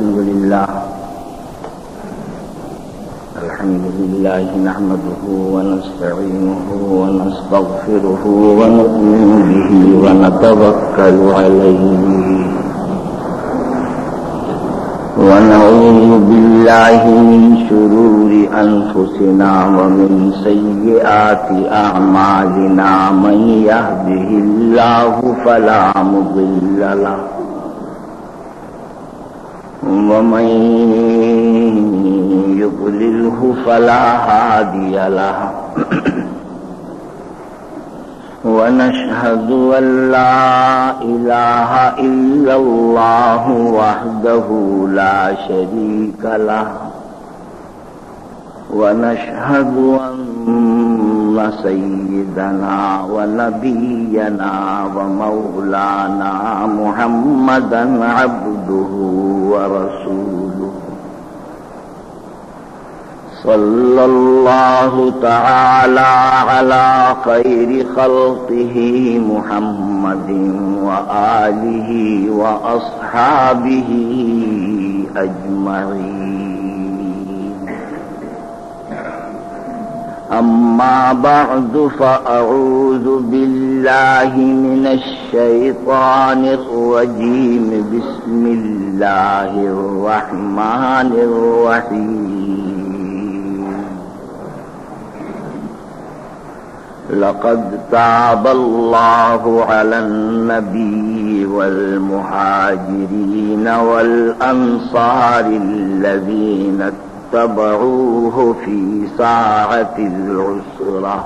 الحمد لله الحمد لله نحمده ونستعينه ونستغفره ونؤمن به ونتوكل عليه ونعوذ بالله من شرور أنفسنا ومن سيئات أعمالنا من يهده الله فلا مضل له ومن يضلله فلا هادي له. ونشهد أن لا إله إلا الله وحده لا شريك له. ونشهد أن سيدنا ونبينا ومولانا محمدا عبده ورسوله صلى الله تعالى على خير خلقه محمد وآله وأصحابه أجمعين أما بعد فأعوذ بالله من الشيطان الرجيم. بسم الله الرحمن الرحيم. لقد تاب الله على النبي والمهاجرين والأنصار الذين اتبعوا اتبعوه في ساعة العسرة.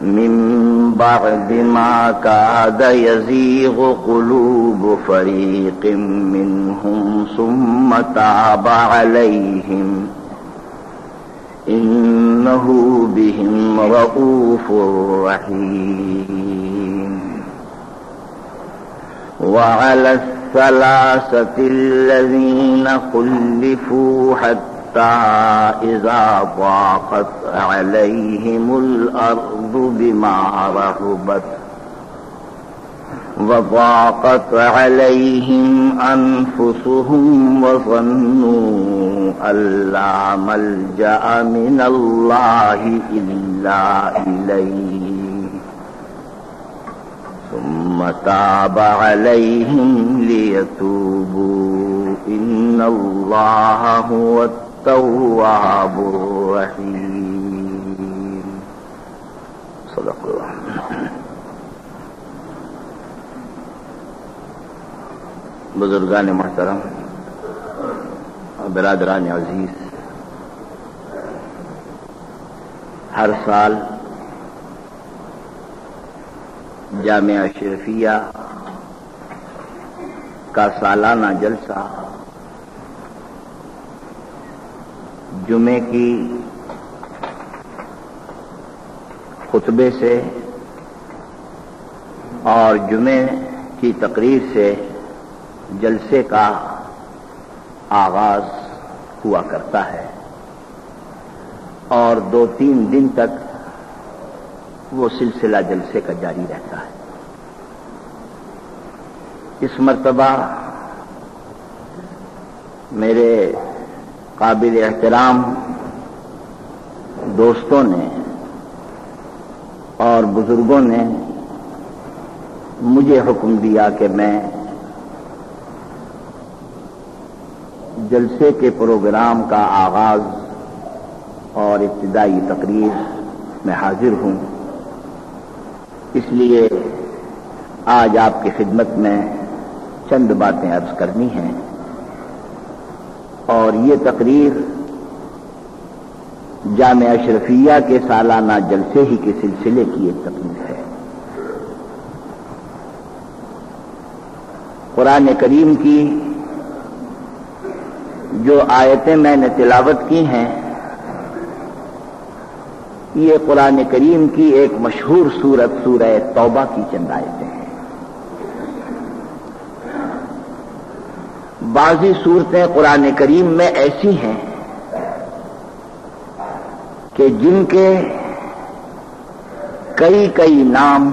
من بعد ما كاد يزيغ قلوب فريق منهم ثم تاب عليهم. إنه بهم رؤوف رحيم. وعلى السلام الثلاثة الذين خلفوا حتى إذا ضاقت عليهم الأرض بما رحبت وضاقت عليهم أنفسهم وظنوا أن لا ملجأ من الله إلا إليه. ثم تاب عليهم ليتوبوا. إن الله هو التواب الرحيم. صدق الله. بزرگان محترم، برادران عزیز، ہر سال جامعہ اشرفیہ کا سالانہ جلسہ جمعے کی خطبے سے اور جمعے کی تقریر سے جلسے کا آغاز ہوا کرتا ہے اور دو تین دن تک وہ سلسلہ جلسے کا جاری رہتا ہے۔ اس مرتبہ میرے قابل احترام دوستوں نے اور بزرگوں نے مجھے حکم دیا کہ میں جلسے کے پروگرام کا آغاز اور ابتدائی تقریر میں حاضر ہوں۔ اس لیے آج آپ کی خدمت میں چند باتیں عرض کرنی ہیں اور یہ تقریر جامعہ اشرفیہ کے سالانہ جلسے ہی کے سلسلے کی ایک تقریر ہے۔ قرآن کریم کی جو آیتیں میں نے تلاوت کی ہیں یہ قرآن کریم کی ایک مشہور سورت سورہ توبہ کی چند آیتیں ہیں۔ بعضی صورتیں قرآن کریم میں ایسی ہیں کہ جن کے کئی کئی نام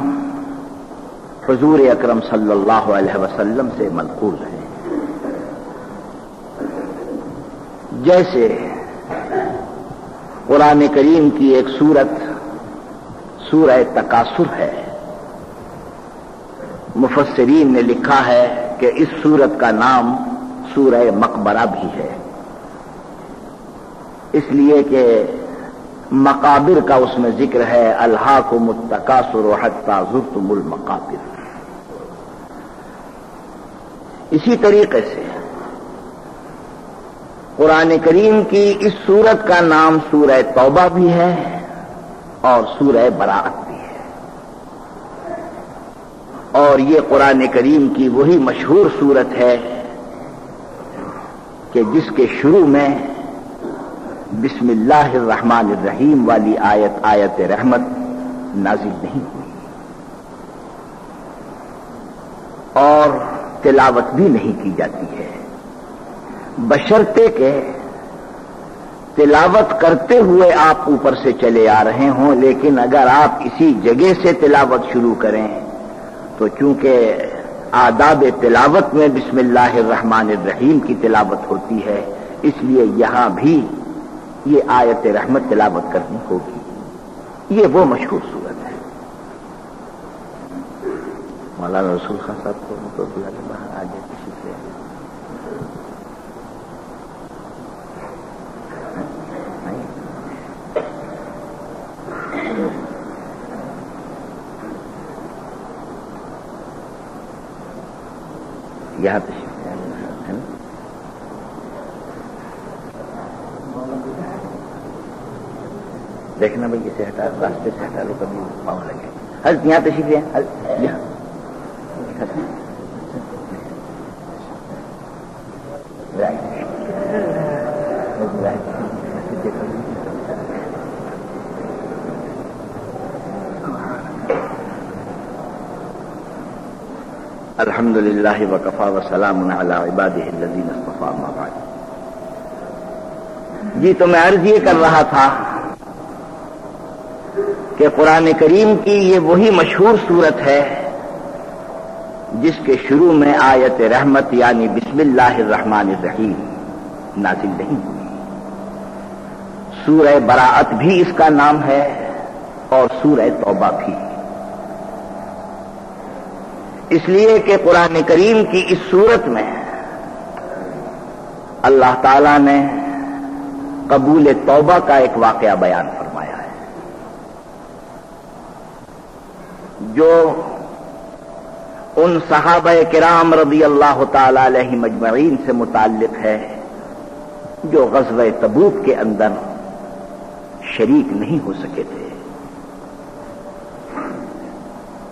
حضور اکرم صلی اللہ علیہ وسلم سے منقول ہیں۔ جیسے قرآن کریم کی ایک سورت، سورہ تقاصر ہے۔ مفسرین نے لکھا ہے کہ اس سورت کا نام سورہ مقبرہ بھی ہے۔ اس لیے کہ مقابر کا اس میں ذکر ہے اللہ کو متقاصر و حتہ ظرتم المقابر۔ اسی طریقے سے قرآن کریم کی اس سورت کا نام سورہ توبہ بھی ہے اور سورہ براعت بھی ہے۔ اور یہ قرآن کریم کی وہی مشہور سورت ہے کہ جس کے شروع میں بسم اللہ الرحمن الرحیم والی آیت آیت رحمت نازل نہیں ہوئی۔ اور تلاوت بھی نہیں کی جاتی ہے۔ بشرتے کے تلاوت کرتے ہوئے آپ اوپر سے چلے آ رہے ہوں، لیکن اگر آپ اسی جگہ سے تلاوت شروع کریں تو چونکہ آداب تلاوت میں بسم اللہ الرحمن الرحیم کی تلاوت ہوتی ہے، اس لیے یہاں بھی یہ آیت رحمت تلاوت کرنی ہوگی۔ یہ وہ مشہور صورت ہے۔ مولانا رسول خان صاحب کو مطلب بلا باہر آ جائے کسی سے یہاں تشریف ہے نا؟ دیکھنا بھائی، اسے ہٹا، راستے سے ہٹا لو، کبھی پاؤں لگے۔ ہر یہاں تشریف ہے یہاں الحمد للہ وقفا وسلام عباد الدین اصطفیٰ بعد۔ جی تو میں عرض یہ کر رہا تھا کہ قرآن کریم کی یہ وہی مشہور صورت ہے جس کے شروع میں آیت رحمت یعنی بسم اللہ الرحمن الرحیم نازل نہیں ہوئی۔ سورہ براعت بھی اس کا نام ہے اور سورہ توبہ بھی۔ اس لیے کہ قرآن کریم کی اس صورت میں اللہ تعالی نے قبول توبہ کا ایک واقعہ بیان فرمایا ہے۔ جو ان صحابہ کرام رضی اللہ تعالی علیہ مجمعین سے متعلق ہے، جو غزوہ تبوک کے اندر شریک نہیں ہو سکے تھے۔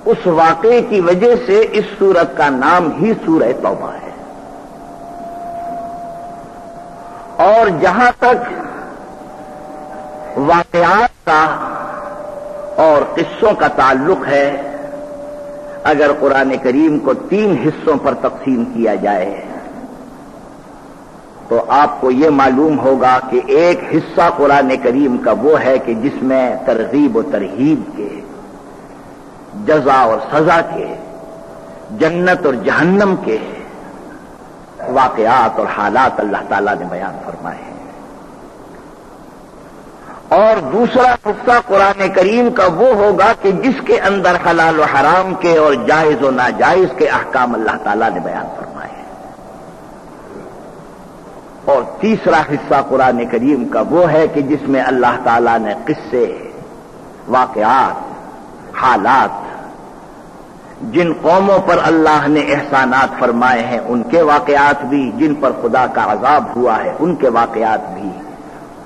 اس واقعے کی وجہ سے اس سورت کا نام ہی سورہ توبہ ہے۔ اور جہاں تک واقعات کا اور قصوں کا تعلق ہے، اگر قرآن کریم کو تین حصوں پر تقسیم کیا جائے، تو آپ کو یہ معلوم ہوگا کہ ایک حصہ قرآن کریم کا وہ ہے کہ جس میں ترغیب و ترہیب کے جزا اور سزا کے جنت اور جہنم کے واقعات اور حالات اللہ تعالی نے بیان فرمائے ہیں۔ اور دوسرا حصہ قرآن کریم کا وہ ہوگا کہ جس کے اندر حلال و حرام کے اور جائز و ناجائز کے احکام اللہ تعالی نے بیان فرمائے ہیں۔ اور تیسرا حصہ قرآن کریم کا وہ ہے کہ جس میں اللہ تعالی نے قصے، واقعات، حالات جن قوموں پر اللہ نے احسانات فرمائے ہیں، ان کے واقعات بھی، جن پر خدا کا عذاب ہوا ہے، ان کے واقعات بھی۔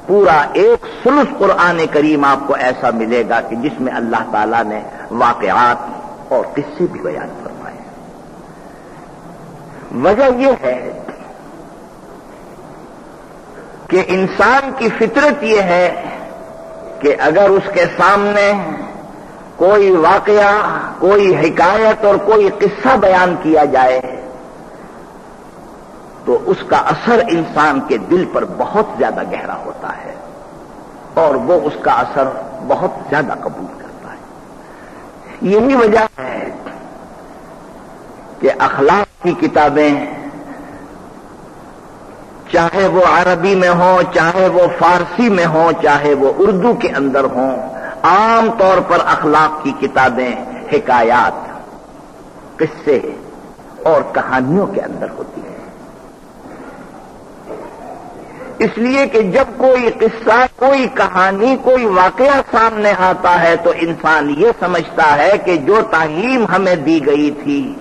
پورا ایک سلس قرآن کریم آپ کو ایسا ملے گا کہ جس میں اللہ تعالی نے واقعات اور قصے بھی بیان فرمائے وجہ یہ ہے کہ انسان کی فطرت یہ ہے کہ اگر اس کے سامنے کوئی واقعہ، کوئی حکایت اور کوئی قصہ بیان کیا جائے تو اس کا اثر انسان کے دل پر بہت زیادہ گہرا ہوتا ہے اور وہ اس کا اثر بہت زیادہ قبول کرتا ہے۔ یہی وجہ ہے کہ اخلاق کی کتابیں چاہے وہ عربی میں ہوں، چاہے وہ فارسی میں ہوں، چاہے وہ اردو کے اندر ہوں عام طور پر اخلاق کی کتابیں، حکایات، قصے اور کہانیوں کے اندر ہوتی ہیں۔ اس لیے کہ جب کوئی قصہ، کوئی کہانی، کوئی واقعہ سامنے آتا ہے تو انسان یہ سمجھتا ہے کہ جو تعلیم ہمیں دی گئی تھی،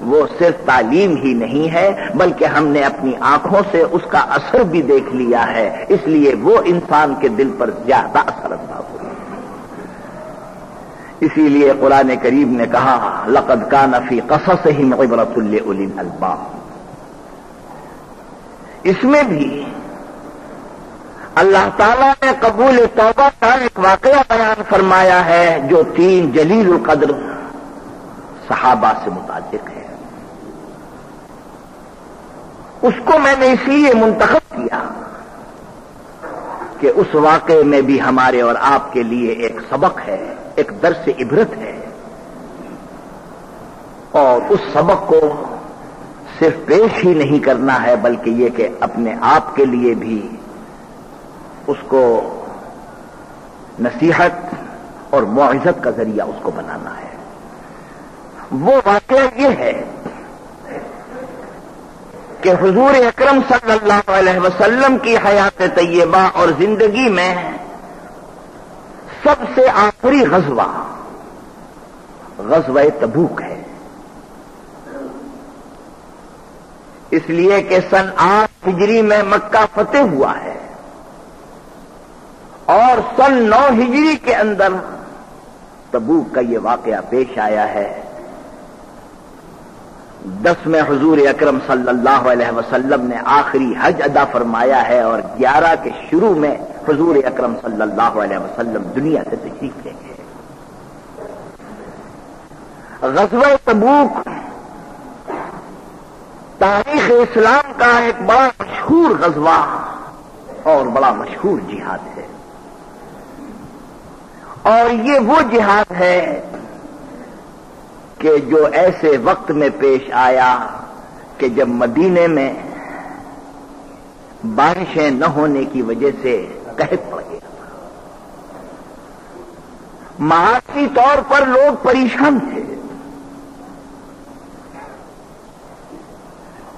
وہ صرف تعلیم ہی نہیں ہے، بلکہ ہم نے اپنی آنکھوں سے اس کا اثر بھی دیکھ لیا ہے۔ اس لیے وہ انسان کے دل پر زیادہ اثر انداز اسی لیے قرآن کریم نے کہا، لقد کا نفی قصص ہی عبرت الباب اس میں بھی اللہ تعالیٰ نے قبول توبہ کا ایک واقعہ بیان فرمایا ہے جو تین جلیل القدر صحابہ سے متعلق ہے۔ اس کو میں نے اس لیے منتخب کیا کہ اس واقعے میں بھی ہمارے اور آپ کے لیے ایک سبق ہے۔ ایک درس عبرت ہے اور اس سبق کو صرف پیش ہی نہیں کرنا ہے، بلکہ یہ کہ اپنے آپ کے لیے بھی اس کو نصیحت اور معزت کا ذریعہ اس کو بنانا ہے۔ وہ واقعہ یہ ہے کہ حضور اکرم صلی اللہ علیہ وسلم کی حیات طیبہ اور زندگی میں سب سے آخری غزوہ غزوہ تبوک ہے۔ اس لیے کہ سن آٹھ ہجری میں مکہ فتح ہوا ہے۔ اور سن نو ہجری کے اندر تبوک کا یہ واقعہ پیش آیا ہے۔ دس میں حضور اکرم صلی اللہ علیہ وسلم نے آخری حج ادا فرمایا ہے اور گیارہ کے شروع میں حضور اکرم صلی اللہ علیہ وسلم دنیا سے تشریف لے گئے۔ غزوہ تبوک تاریخ اسلام کا ایک بڑا مشہور غزوہ اور بڑا مشہور جہاد ہے۔ اور یہ وہ جہاد ہے کہ جو ایسے وقت میں پیش آیا کہ جب مدینے میں بارشیں نہ ہونے کی وجہ سے قحط پڑ گیا معاشی طور پر لوگ پریشان تھے۔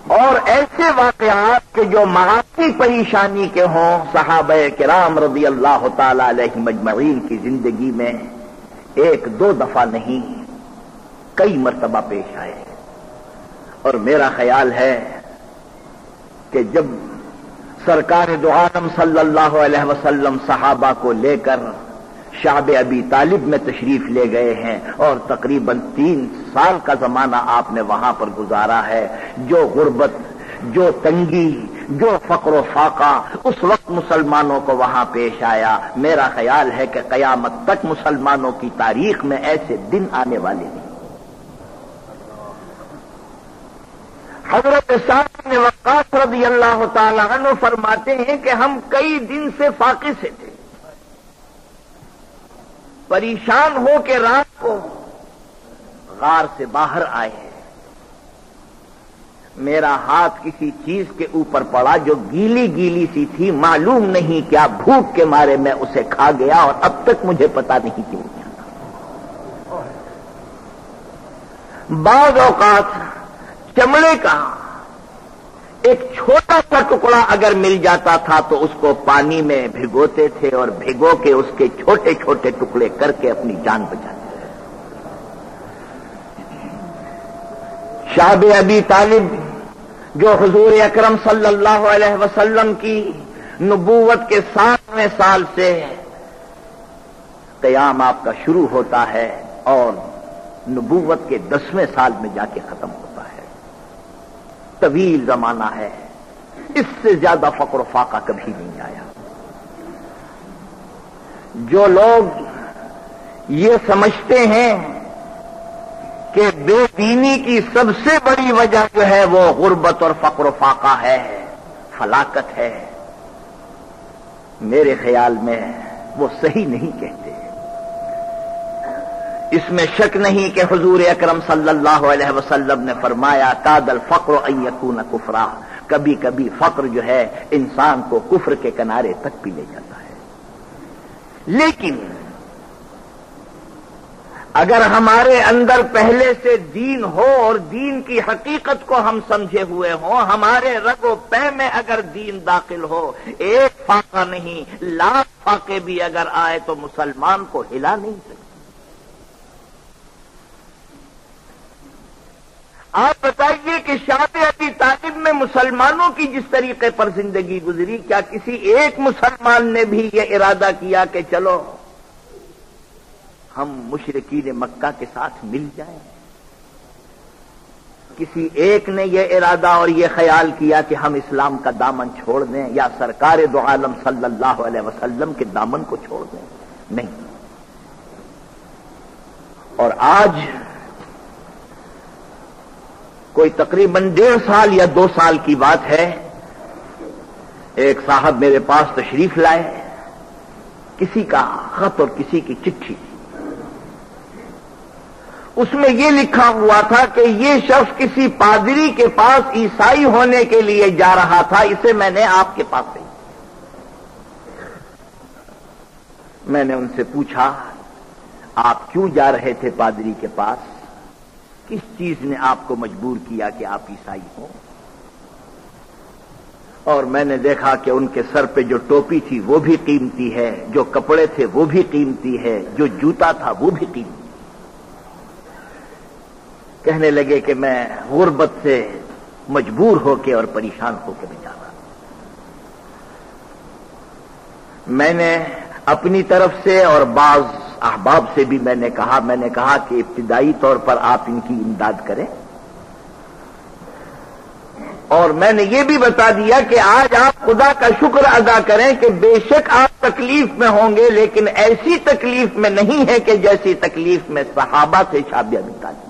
اور ایسے واقعات کے جو معاشی پریشانی کے ہوں، صحابہ کرام رضی اللہ تعالی علیہ مجمعین کی زندگی میں ایک دو دفعہ نہیں۔ کئی مرتبہ پیش آئے اور میرا خیال ہے کہ جب سرکار دو عالم صلی اللہ علیہ وسلم صحابہ کو لے کر شاب ابی طالب میں تشریف لے گئے ہیں اور تقریباً تین سال کا زمانہ آپ نے وہاں پر گزارا ہے، جو غربت، جو تنگی، جو فقر و فاقہ، اس وقت مسلمانوں کو وہاں پیش آیا۔ میرا خیال ہے کہ قیامت تک مسلمانوں کی تاریخ میں ایسے دن آنے والے حضرت صاحب نے وقاص رضی اللہ تعالیٰ عنہ فرماتے ہیں کہ ہم کئی دن سے فاقے سے تھے۔ پریشان ہو کے رات کو غار سے باہر آئے ہیں۔ میرا ہاتھ کسی چیز کے اوپر پڑا جو گیلی گیلی سی تھی۔ معلوم نہیں کیا بھوک کے مارے میں اسے کھا گیا اور اب تک مجھے پتا نہیں کیوں بعض اوقات چمڑے کا ایک چھوٹا سا ٹکڑا اگر مل جاتا تھا تو اس کو پانی میں بھگوتے تھے اور بھگو کے اس کے چھوٹے چھوٹے ٹکڑے کر کے اپنی جان بچاتے تھے۔ شاب ابی طالب جو حضور اکرم صلی اللہ علیہ وسلم کی نبوت کے ساتویں سال سے قیام آپ کا شروع ہوتا ہے اور نبوت کے دسویں سال میں جا کے ختم ہوتا طویل زمانہ ہے۔ اس سے زیادہ فقر و فاقہ کبھی نہیں آیا۔ جو لوگ یہ سمجھتے ہیں کہ بے دینی کی سب سے بڑی وجہ جو ہے وہ غربت اور فقر و فاقہ ہے، فلاکت ہے۔ میرے خیال میں وہ صحیح نہیں کہتے۔ اس میں شک نہیں کہ حضور اکرم صلی اللہ علیہ وسلم نے فرمایا کادل فقر یقون کفرا۔ کبھی کبھی فقر جو ہے، انسان کو کفر کے کنارے تک بھی لے جاتا ہے۔ لیکن، اگر ہمارے اندر پہلے سے دین ہو اور دین کی حقیقت کو ہم سمجھے ہوئے ہوں، ہمارے رگ و پہ میں اگر دین داخل ہو، ایک فاقہ نہیں، لاکھ فاقے بھی اگر آئے تو مسلمان کو ہلا نہیں سکتے آپ بتائیے کہ شاد ابھی تعلیم میں مسلمانوں کی جس طریقے پر زندگی گزری، کیا کسی ایک مسلمان نے بھی یہ ارادہ کیا کہ چلو، ہم مشرقین مکہ کے ساتھ مل جائیں؟ کسی ایک نے یہ ارادہ اور یہ خیال کیا کہ ہم اسلام کا دامن چھوڑ دیں یا سرکار دو عالم صلی اللہ علیہ وسلم کے دامن کو چھوڑ دیں؟ نہیں۔ اور آج کوئی تقریباً ڈیڑھ سال یا دو سال کی بات ہے، ایک صاحب میرے پاس تشریف لائے، کسی کا خط اور کسی کی چٹھی۔ اس میں یہ لکھا ہوا تھا کہ یہ شخص کسی پادری کے پاس عیسائی ہونے کے لیے جا رہا تھا، اسے میں نے آپ کے پاس سے میں نے ان سے پوچھا، آپ کیوں جا رہے تھے پادری کے پاس؟ کس چیز نے آپ کو مجبور کیا کہ آپ عیسائی ہوں؟ اور میں نے دیکھا کہ ان کے سر پہ جو ٹوپی تھی وہ بھی قیمتی ہے، جو کپڑے تھے وہ بھی قیمتی ہے، جو جوتا تھا وہ بھی قیمتی کہنے لگے کہ میں غربت سے مجبور ہو کے اور پریشان ہو کے بھی جا رہا میں نے اپنی طرف سے اور بعض احباب سے بھی میں نے کہا، میں نے کہا کہ ابتدائی طور پر آپ ان کی امداد کریں۔ اور میں نے یہ بھی بتا دیا کہ آج آپ خدا کا شکر ادا کریں کہ بے شک آپ تکلیف میں ہوں گے، لیکن ایسی تکلیف میں نہیں ہے کہ جیسی تکلیف میں صحابہ سے شابیہ بتا دی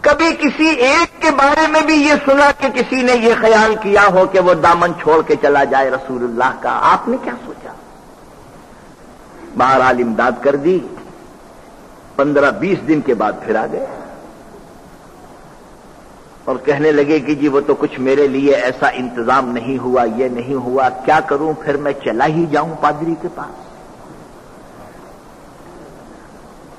کبھی کسی ایک کے بارے میں بھی یہ سنا کہ کسی نے یہ خیال کیا ہو کہ وہ دامن چھوڑ کے چلا جائے رسول اللہ کا، آپ نے کیا سوچا؟ بہرحال امداد کر دی، پندرہ بیس دن کے بعد پھر آ گئے۔ اور کہنے لگے کہ جی وہ تو کچھ میرے لیے ایسا انتظام نہیں ہوا، یہ نہیں ہوا، کیا کروں؟ پھر میں چلا ہی جاؤں پادری کے پاس۔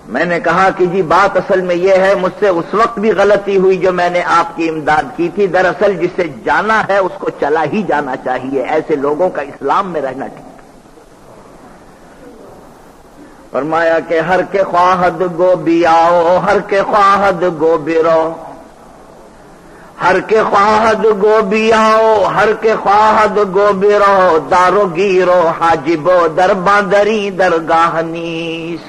میں نے کہا کہ جی بات اصل میں یہ ہے، مجھ سے اس وقت بھی غلطی ہوئی جو میں نے آپ کی امداد کی تھی۔ دراصل جسے جانا ہے، اس کو چلا ہی جانا چاہیے۔ ایسے لوگوں کا اسلام میں رہنا ٹھیک فرمایا کہ ہر کے خواہد گو بھی آؤ، ہر کے خواہد گو بھی رو۔ ہر کے خواہد گو بھی آؤ، ہر کے خواہد گو بھی رو۔ دارو گیرو حاجبو در باندری درگاہ نیس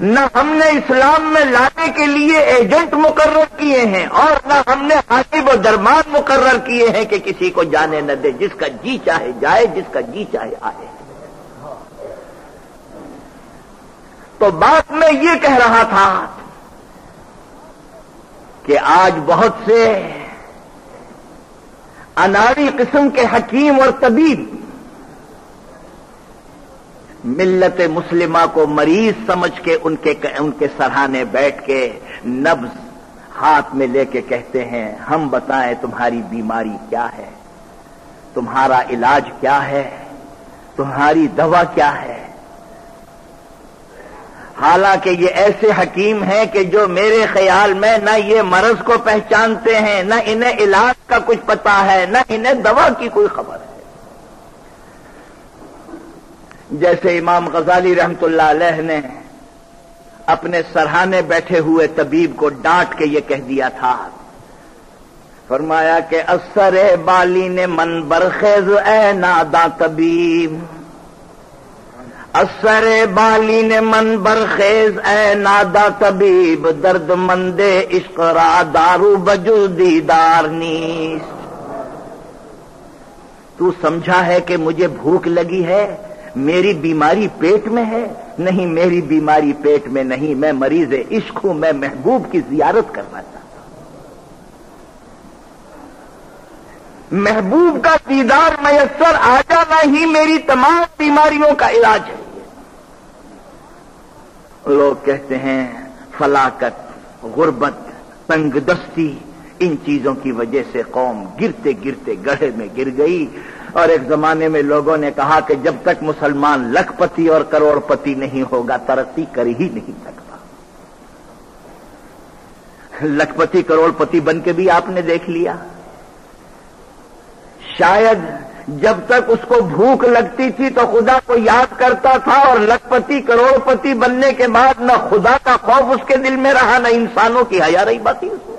نہ ہم نے اسلام میں لانے کے لیے ایجنٹ مقرر کیے ہیں اور نہ ہم نے حاصب و درمان مقرر کیے ہیں کہ کسی کو جانے نہ دے۔ جس کا جی چاہے جائے، جس کا جی چاہے آئے۔ تو بات میں یہ کہہ رہا تھا کہ آج بہت سے اناڑی قسم کے حکیم اور طبیب ملت مسلمہ کو مریض سمجھ کے ان کے ان کے سرحانے بیٹھ کے نبز ہاتھ میں لے کے کہتے ہیں، ہم بتائیں تمہاری بیماری کیا ہے؟ تمہارا علاج کیا ہے؟ تمہاری دوا کیا ہے؟ حالانکہ یہ ایسے حکیم ہیں کہ جو میرے خیال میں نہ یہ مرض کو پہچانتے ہیں، نہ انہیں علاج کا کچھ پتا ہے، نہ انہیں دوا کی کوئی خبر ہے۔ جیسے امام غزالی رحمت اللہ علیہ نے اپنے سرحانے بیٹھے ہوئے طبیب کو ڈانٹ کے یہ کہہ دیا تھا۔ فرمایا کہ اثر بالی نے من برخیز اے نادا طبیب۔ اثر بالی نے من برخیز اے نادا طبیب، درد مند عشق را دارو بجو دیدار نیس۔ تو سمجھا ہے کہ مجھے بھوک لگی ہے، میری بیماری پیٹ میں ہے۔ نہیں، میری بیماری پیٹ میں نہیں، میں مریض عشق ہوں، میں محبوب کی زیارت کرنا چاہتا محبوب کا دیدار میسر آ جانا ہی میری تمام بیماریوں کا علاج ہے۔ لوگ کہتے ہیں فلاکت، غربت، تنگ دستی، ان چیزوں کی وجہ سے قوم گرتے گرتے گڑھے میں گر گئی۔ اور ایک زمانے میں لوگوں نے کہا کہ جب تک مسلمان لکھ پتی اور کروڑ پتی نہیں ہوگا، ترقی کر ہی نہیں سکتا۔ لکھ پتی، کروڑ پتی بن کے بھی آپ نے دیکھ لیا۔ شاید جب تک اس کو بھوک لگتی تھی تو خدا کو یاد کرتا تھا اور لکھ پتی کروڑ پتی بننے کے بعد نہ خدا کا خوف اس کے دل میں رہا، نہ انسانوں کی حیا رہی باتی اس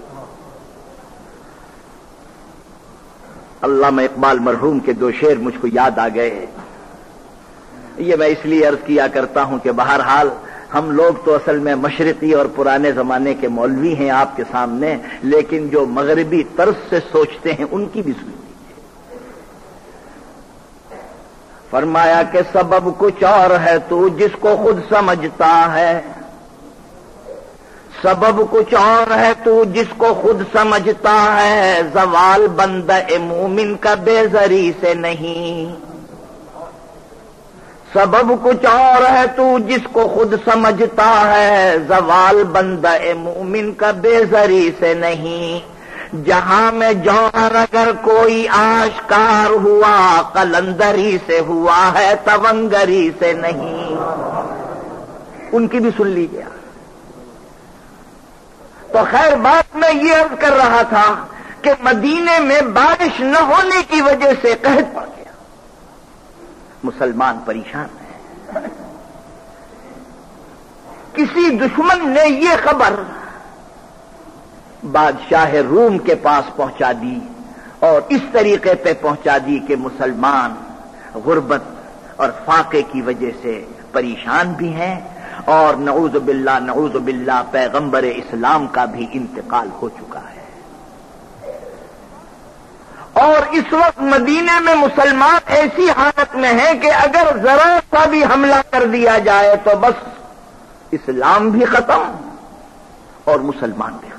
اللہ اقبال مرحوم کے دو شیر مجھ کو یاد آ گئے یہ میں اس لیے عرض کیا کرتا ہوں کہ بہرحال ہم لوگ تو اصل میں مشرقی اور پرانے زمانے کے مولوی ہیں آپ کے سامنے، لیکن جو مغربی طرز سے سوچتے ہیں ان کی بھی سن لیجیے فرمایا کہ سبب کچھ اور ہے تو جس کو خود سمجھتا ہے۔ سبب کچھ اور ہے تو جس کو خود سمجھتا ہے۔ زوال بند مومن کا بے زری سے نہیں۔ سبب کچھ اور ہے تو جس کو خود سمجھتا ہے۔ زوال بند مومن کا بے زری سے نہیں۔ جہاں میں جوہر اگر کوئی آشکار ہوا کلندری سے ہوا ہے، تونگری سے نہیں۔ ان کی بھی سن لیجیے تو خیر، بات میں یہ عرض کر رہا تھا کہ مدینے میں بارش نہ ہونے کی وجہ سے قحط پڑ گیا۔ مسلمان پریشان ہیں۔ کسی دشمن نے یہ خبر بادشاہ روم کے پاس پہنچا دی اور اس طریقے پہ پہنچا دی کہ مسلمان غربت اور فاقے کی وجہ سے پریشان بھی ہیں اور نعوذ باللہ نعوذ باللہ پیغمبر اسلام کا بھی انتقال ہو چکا ہے۔ اور اس وقت مدینے میں مسلمان ایسی حالت میں ہیں کہ اگر ذرا سا بھی حملہ کر دیا جائے تو بس اسلام بھی ختم اور مسلمان بھی ختم۔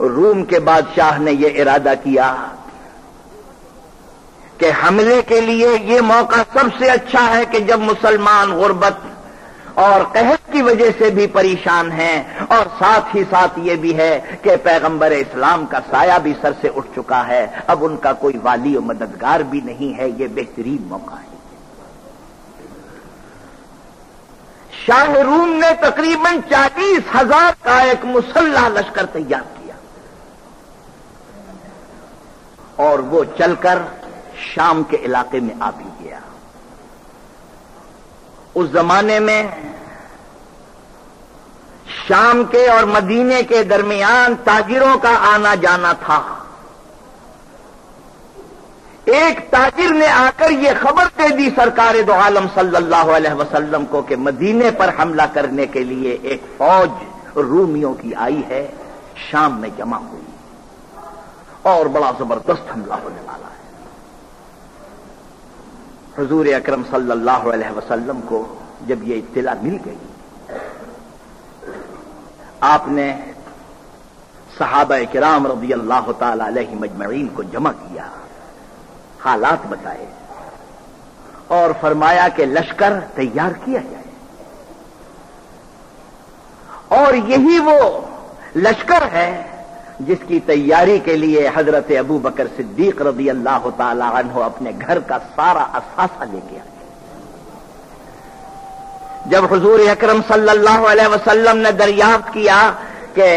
روم کے بادشاہ نے یہ ارادہ کیا کہ حملے کے لیے یہ موقع سب سے اچھا ہے کہ جب مسلمان غربت اور قحط کی وجہ سے بھی پریشان ہیں اور ساتھ ہی ساتھ یہ بھی ہے کہ پیغمبر اسلام کا سایہ بھی سر سے اٹھ چکا ہے، اب ان کا کوئی والی و مددگار بھی نہیں ہے، یہ بہترین موقع ہے۔ شاہ روم نے تقریباً چالیس ہزار کا ایک مسلح لشکر تیار کیا۔ اور وہ چل کر شام کے علاقے میں آ بھی گیا۔ اس زمانے میں شام کے اور مدینے کے درمیان تاجروں کا آنا جانا تھا۔ ایک تاجر نے آ کر یہ خبر دے دی سرکار دو عالم صلی اللہ علیہ وسلم کو کہ مدینے پر حملہ کرنے کے لیے ایک فوج رومیوں کی آئی ہے، شام میں جمع ہوئی۔ اور بڑا زبردست حملہ ہونے والا ہے۔ حضور اکرم صلی اللہ علیہ وسلم کو جب یہ اطلاع مل گئی، آپ نے صحابہ کرام رضی اللہ تعالی علیہ مجمعین کو جمع کیا، حالات بتائے اور فرمایا کہ لشکر تیار کیا جائے۔ اور یہی وہ لشکر ہے جس کی تیاری کے لیے حضرت ابو بکر صدیق رضی اللہ تعالی عنہ اپنے گھر کا سارا اثاثہ لے کے آئے۔ جب حضور اکرم صلی اللہ علیہ وسلم نے دریافت کیا کہ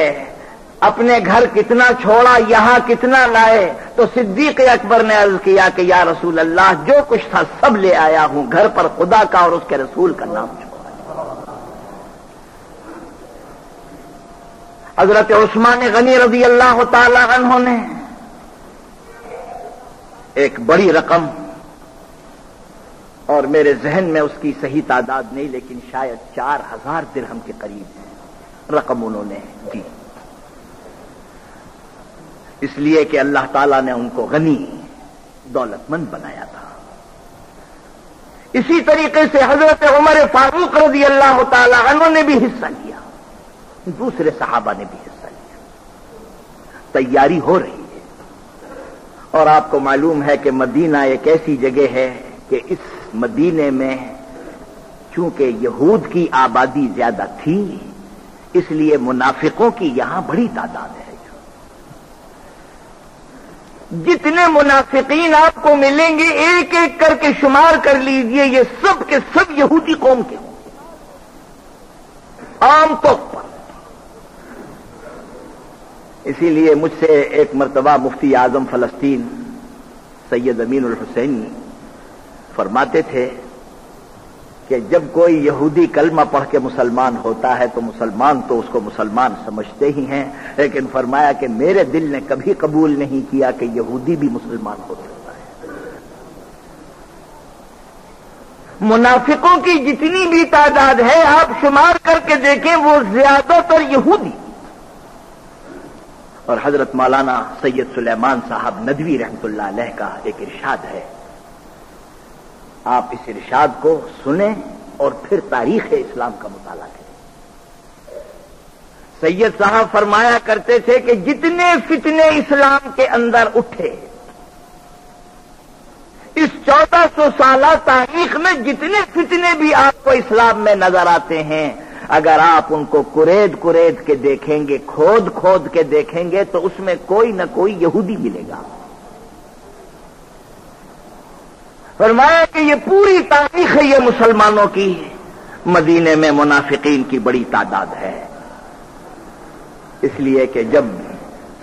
اپنے گھر کتنا چھوڑا، یہاں کتنا لائے، تو صدیق اکبر نے عرض کیا کہ یا رسول اللہ، جو کچھ تھا سب لے آیا ہوں، گھر پر خدا کا اور اس کے رسول کا نام چھوڑا حضرت عثمان غنی رضی اللہ تعالی عنہ نے ایک بڑی رقم اور میرے ذہن میں اس کی صحیح تعداد نہیں، لیکن شاید چار ہزار درہم کے قریب رقم انہوں نے دی۔ اس لیے کہ اللہ تعالیٰ نے ان کو غنی دولت مند بنایا تھا۔ اسی طریقے سے حضرت عمر فاروق رضی اللہ تعالی عنہ نے بھی حصہ لیا۔ دوسرے صحابہ نے بھی حصہ لیا۔ تیاری ہو رہی ہے۔ اور آپ کو معلوم ہے کہ مدینہ ایک ایسی جگہ ہے کہ اس مدینے میں چونکہ یہود کی آبادی زیادہ تھی، اس لیے منافقوں کی یہاں بڑی تعداد ہے۔ جتنے منافقین آپ کو ملیں گے، ایک ایک کر کے شمار کر لیجیے، یہ سب کے سب یہودی قوم کے ہوں۔ عام طور پر اسی لیے مجھ سے ایک مرتبہ مفتی اعظم فلسطین سید امین الحسین فرماتے تھے کہ جب کوئی یہودی کلمہ پڑھ کے مسلمان ہوتا ہے تو مسلمان تو اس کو مسلمان سمجھتے ہی ہیں، لیکن فرمایا کہ میرے دل نے کبھی قبول نہیں کیا کہ یہودی بھی مسلمان ہو سکتا ہے۔ منافقوں کی جتنی بھی تعداد ہے، آپ شمار کر کے دیکھیں، وہ زیادہ تر یہودی۔ اور حضرت مولانا سید سلیمان صاحب ندوی رحمت اللہ علیہ کا ایک ارشاد ہے۔ آپ اس ارشاد کو سنیں اور پھر تاریخ اسلام کا مطالعہ کریں۔ سید صاحب فرمایا کرتے تھے کہ جتنے فتنے اسلام کے اندر اٹھے، اس چودہ سو سالہ تاریخ میں جتنے فتنے بھی آپ کو اسلام میں نظر آتے ہیں اگر آپ ان کو کرید کرید کے دیکھیں گے، کھود کھود کے دیکھیں گے، تو اس میں کوئی نہ کوئی یہودی ملے گا۔ فرمایا کہ یہ پوری تاریخ ہے یہ مسلمانوں کی۔ مدینے میں منافقین کی بڑی تعداد ہے۔ اس لیے کہ جب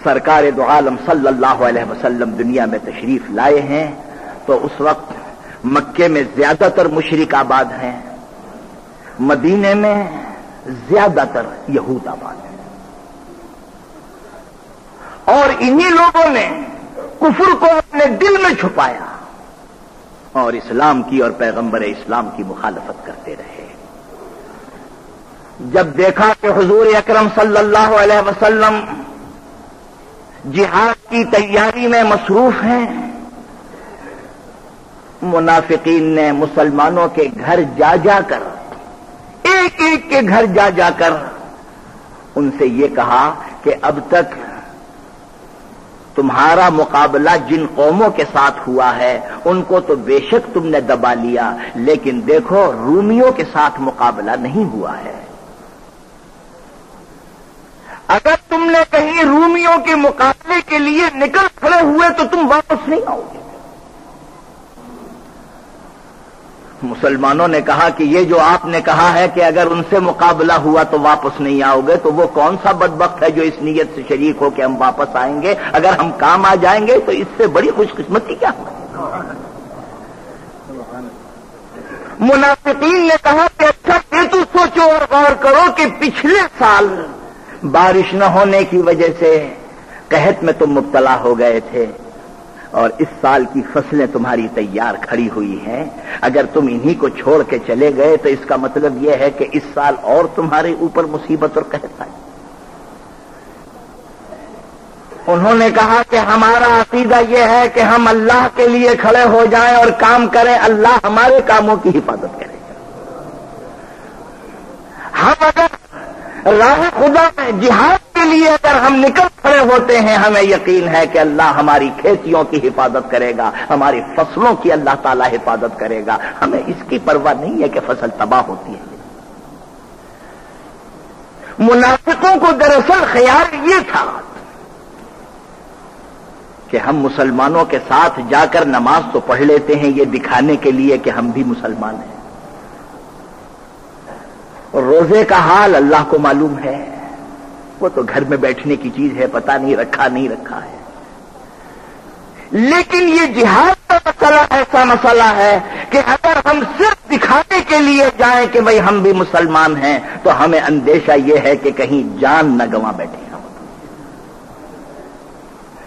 سرکار دو عالم صلی اللہ علیہ وسلم دنیا میں تشریف لائے ہیں، تو اس وقت مکے میں زیادہ تر مشرق آباد ہیں۔ مدینے میں زیادہ تر یہود آباد ہیں۔ اور انہی لوگوں نے کفر کو اپنے دل میں چھپایا اور اسلام کی اور پیغمبر اسلام کی مخالفت کرتے رہے۔ جب دیکھا کہ حضور اکرم صلی اللہ علیہ وسلم جہاد کی تیاری میں مصروف ہیں، منافقین نے مسلمانوں کے گھر جا جا کر ایک ایک کے گھر جا جا کر ان سے یہ کہا کہ اب تک تمہارا مقابلہ جن قوموں کے ساتھ ہوا ہے، ان کو تو بے شک تم نے دبا لیا، لیکن دیکھو رومیوں کے ساتھ مقابلہ نہیں ہوا ہے۔ اگر تم نے کہیں رومیوں کے مقابلے کے لیے نکل کھڑے ہوئے تو تم واپس نہیں آؤ گے۔ مسلمانوں نے کہا کہ یہ جو آپ نے کہا ہے کہ اگر ان سے مقابلہ ہوا تو واپس نہیں آؤ گے تو وہ کون سا بدبخت ہے جو اس نیت سے شریک ہو کہ ہم واپس آئیں گے؟ اگر ہم کام آ جائیں گے تو اس سے بڑی خوش قسمتی کیا منافقین نے کہا کہ اچھا یہ تو سوچو اور غور کرو کہ پچھلے سال بارش نہ ہونے کی وجہ سے قحط میں تم مبتلا ہو گئے تھے۔ اور اس سال کی فصلیں تمہاری تیار کھڑی ہوئی ہیں۔ اگر تم انہی کو چھوڑ کے چلے گئے تو اس کا مطلب یہ ہے کہ اس سال اور تمہارے اوپر مصیبت اور کہتا ہے انہوں نے کہا کہ ہمارا عقیدہ یہ ہے کہ ہم اللہ کے لیے کھڑے ہو جائیں اور کام کریں۔ اللہ ہمارے کاموں کی حفاظت کرے۔ گا ہم اگر راہ خدا میں جہاد کے لیے اگر ہم نکل کھڑے ہوتے ہیں، ہمیں یقین ہے کہ اللہ ہماری کھیتیوں کی حفاظت کرے گا، ہماری فصلوں کی اللہ تعالیٰ حفاظت کرے گا۔ ہمیں اس کی پرواہ نہیں ہے کہ فصل تباہ ہوتی ہے۔ منافقوں کو دراصل خیال یہ تھا کہ ہم مسلمانوں کے ساتھ جا کر نماز تو پڑھ لیتے ہیں، یہ دکھانے کے لیے کہ ہم بھی مسلمان ہیں۔ اور روزے کا حال اللہ کو معلوم ہے۔ وہ تو گھر میں بیٹھنے کی چیز ہے، پتہ نہیں، رکھا نہیں، رکھا ہے۔ لیکن یہ جہاد کا مسئلہ ایسا مسئلہ ہے کہ اگر ہم صرف دکھانے کے لیے جائیں کہ بھائی ہم بھی مسلمان ہیں، تو ہمیں اندیشہ یہ ہے کہ کہیں جان نہ گوا بیٹھے ہم۔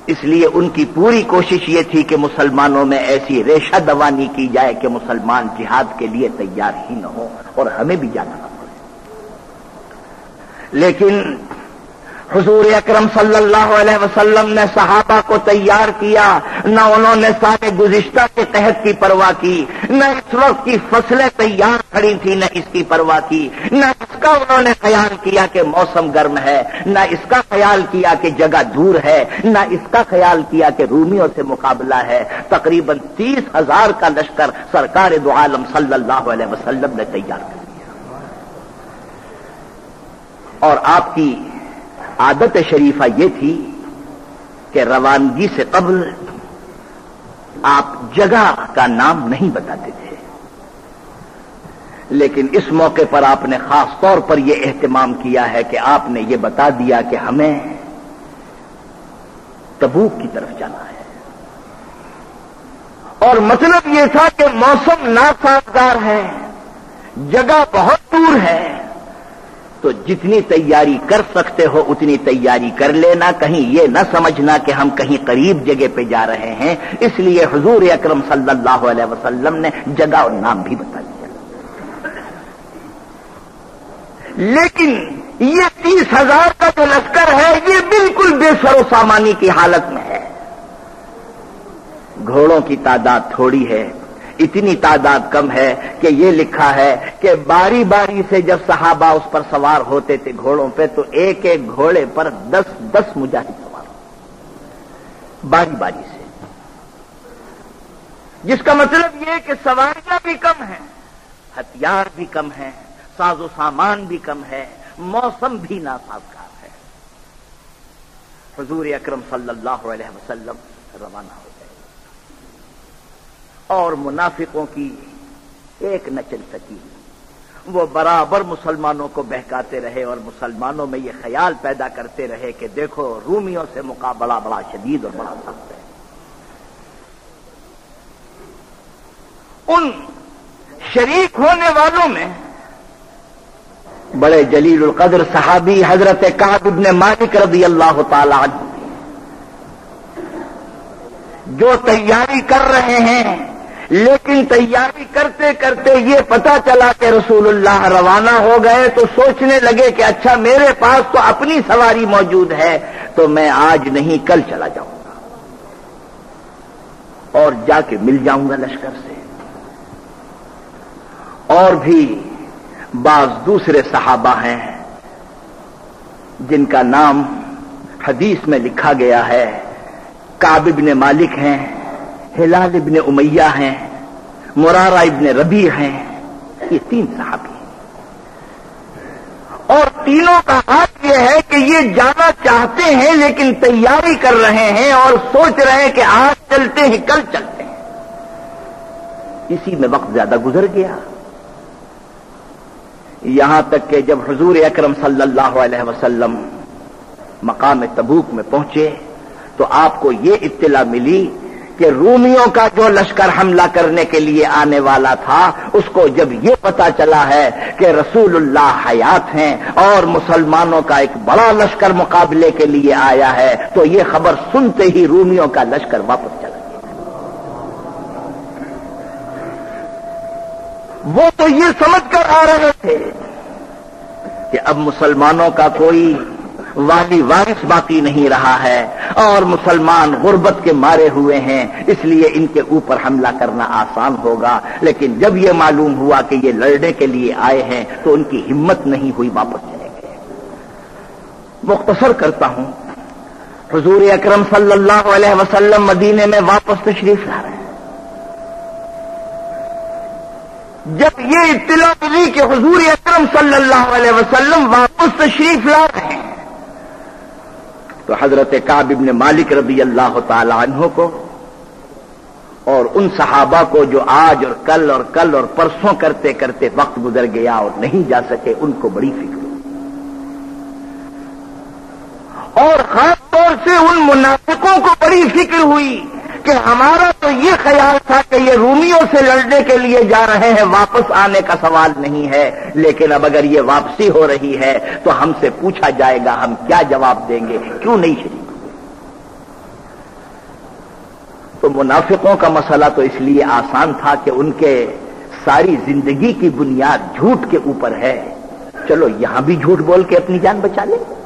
اس لیے ان کی پوری کوشش یہ تھی کہ مسلمانوں میں ایسی ریشہ دوانی کی جائے کہ مسلمان جہاد کے لیے تیار ہی نہ ہو اور ہمیں بھی جانا نہ پڑے۔ لیکن حضور اکرم صلی اللہ علیہ وسلم نے صحابہ کو تیار کیا، نہ انہوں نے سارے گزشتہ کے تحت کی پرواہ کی، نہ اس وقت کی فصلیں تیار کھڑی تھی، نہ اس کی پرواہ کی، نہ اس کا انہوں نے خیال کیا کہ موسم گرم ہے، نہ اس کا خیال کیا کہ جگہ دور ہے، نہ اس کا خیال کیا کہ رومیوں سے مقابلہ ہے۔ تقریباً تیس ہزار کا لشکر سرکار دو عالم صلی اللہ علیہ وسلم نے تیار کیا اور آپ کی عادت شریفہ یہ تھی کہ روانگی سے قبل آپ جگہ کا نام نہیں بتاتے تھے۔ لیکن اس موقع پر آپ نے خاص طور پر یہ اہتمام کیا ہے کہ آپ نے یہ بتا دیا کہ ہمیں تبوک کی طرف جانا ہے۔ اور مطلب یہ تھا کہ موسم ناسازگار ہے، جگہ بہت دور ہے۔ تو جتنی تیاری کر سکتے ہو اتنی تیاری کر لینا، کہیں یہ نہ سمجھنا کہ ہم کہیں قریب جگہ پہ جا رہے ہیں۔ اس لیے حضور اکرم صلی اللہ علیہ وسلم نے جگہ اور نام بھی بتا دیا۔ لیکن یہ تیس ہزار کا جو لشکر ہے، یہ بالکل بے سر و سامانی کی حالت میں ہے۔ گھوڑوں کی تعداد تھوڑی ہے۔ اتنی تعداد کم ہے کہ یہ لکھا ہے کہ باری باری سے جب صحابہ اس پر سوار ہوتے تھے گھوڑوں پہ، تو ایک ایک گھوڑے پر دس دس مجاہد سوار باری باری سے۔ جس کا مطلب یہ کہ سواریاں بھی کم ہیں، ہتھیار بھی کم ہیں، ساز و سامان بھی کم ہے، موسم بھی ناسازگار ہے۔ حضور اکرم صلی اللہ علیہ وسلم روانہ ہو۔ اور منافقوں کی ایک نہ چل سکی۔ وہ برابر مسلمانوں کو بہکاتے رہے اور مسلمانوں میں یہ خیال پیدا کرتے رہے کہ دیکھو، رومیوں سے مقابلہ بڑا شدید اور بڑا سخت ہے۔ ان شریک ہونے والوں میں بڑے جلیل القدر صحابی حضرت ابن مالک رضی اللہ تعالی عنہ جو تیاری کر رہے ہیں، لیکن تیاری کرتے کرتے یہ پتا چلا کہ رسول اللہ روانہ ہو گئے تو سوچنے لگے کہ اچھا میرے پاس تو اپنی سواری موجود ہے، تو میں آج نہیں، کل چلا جاؤں گا۔ اور جا کے مل جاؤں گا لشکر سے۔ اور بھی بعض دوسرے صحابہ ہیں، جن کا نام حدیث میں لکھا گیا ہے۔ کاب ابن مالک ہیں، ہلال ابن امیہ ہیں مرارا ابن ربی ہیں۔ یہ تین صحابی ہیں۔ اور تینوں کا حق یہ ہے کہ یہ جانا چاہتے ہیں لیکن تیاری کر رہے ہیں اور سوچ رہے ہیں کہ آج چلتے ہیں، کل چلتے ہیں۔ اسی میں وقت زیادہ گزر گیا۔ یہاں تک کہ جب حضور اکرم صلی اللہ علیہ وسلم مقام تبوک میں پہنچے تو آپ کو یہ اطلاع ملی کہ رومیوں کا جو لشکر حملہ کرنے کے لیے آنے والا تھا، اس کو جب یہ پتا چلا ہے کہ رسول اللہ حیات ہیں اور مسلمانوں کا ایک بڑا لشکر مقابلے کے لیے آیا ہے، تو یہ خبر سنتے ہی رومیوں کا لشکر واپس چلا وہ تو یہ سمجھ کر آ رہے تھے کہ اب مسلمانوں کا کوئی والی وارث باقی نہیں رہا ہے اور مسلمان غربت کے مارے ہوئے ہیں، اس لیے ان کے اوپر حملہ کرنا آسان ہوگا۔ لیکن جب یہ معلوم ہوا کہ یہ لڑنے کے لیے آئے ہیں، تو ان کی ہمت نہیں ہوئی واپس چلے گئے۔ مختصر کرتا ہوں۔ حضور اکرم صلی اللہ علیہ وسلم مدینے میں واپس تشریف لا رہے ہیں۔ جب یہ اطلاع ملی کہ حضور اکرم صلی اللہ علیہ وسلم واپس تشریف لا رہے ہیں تو حضرت کاب ابن مالک رضی اللہ تعالی عنہ کو اور ان صحابہ کو جو آج اور کل اور کل اور پرسوں کرتے کرتے وقت گزر گیا اور نہیں جا سکے، ان کو بڑی فکر اور خاص طور سے ان منافقوں کو بڑی فکر ہوئی۔ کہ ہمارا تو یہ خیال تھا کہ یہ رومیوں سے لڑنے کے لیے جا رہے ہیں، واپس آنے کا سوال نہیں ہے۔ لیکن اب اگر یہ واپسی ہو رہی ہے تو ہم سے پوچھا جائے گا، ہم کیا جواب دیں گے؟ کیوں نہیں شریک تو منافقوں کا مسئلہ تو اس لیے آسان تھا کہ ان کے ساری زندگی کی بنیاد جھوٹ کے اوپر ہے۔ چلو، یہاں بھی جھوٹ بول کے اپنی جان بچا لیں۔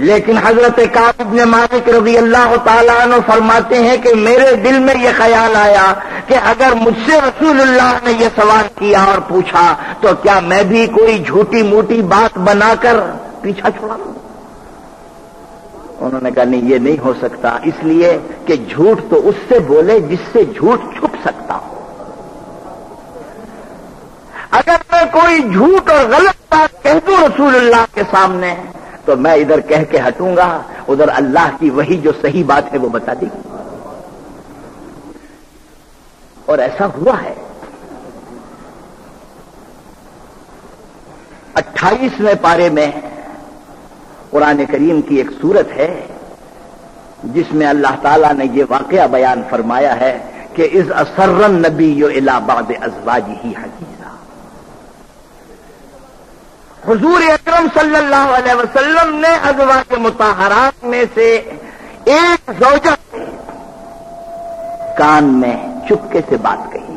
لیکن حضرت کابب نے مالک رضی اللہ تعالیٰ عنہ فرماتے ہیں کہ میرے دل میں یہ خیال آیا کہ اگر مجھ سے رسول اللہ نے یہ سوال کیا اور پوچھا تو کیا میں بھی کوئی جھوٹی موٹی بات بنا کر پیچھا چھوڑا دوں؟ انہوں نے کہا نہیں، یہ نہیں ہو سکتا۔ اس لیے کہ جھوٹ تو اس سے بولے جس سے جھوٹ چھپ سکتا ہو۔ اگر میں کوئی جھوٹ اور غلط بات کہہ دوں رسول اللہ کے سامنے تو میں ادھر کہہ کے ہٹوں گا، ادھر اللہ کی وہی جو صحیح بات ہے وہ بتا دے گی اور ایسا ہوا ہے۔ اٹھائیسویں پارے میں قرآن کریم کی ایک صورت ہے، جس میں اللہ تعالیٰ نے یہ واقعہ بیان فرمایا ہے کہ از اسرن نبی یو الہباد ازواجی ہی حقیقہ حضور اکرم صلی اللہ علیہ وسلم نے ازواج متحرات میں سے ایک زوجہ کان میں چپکے سے بات کہی۔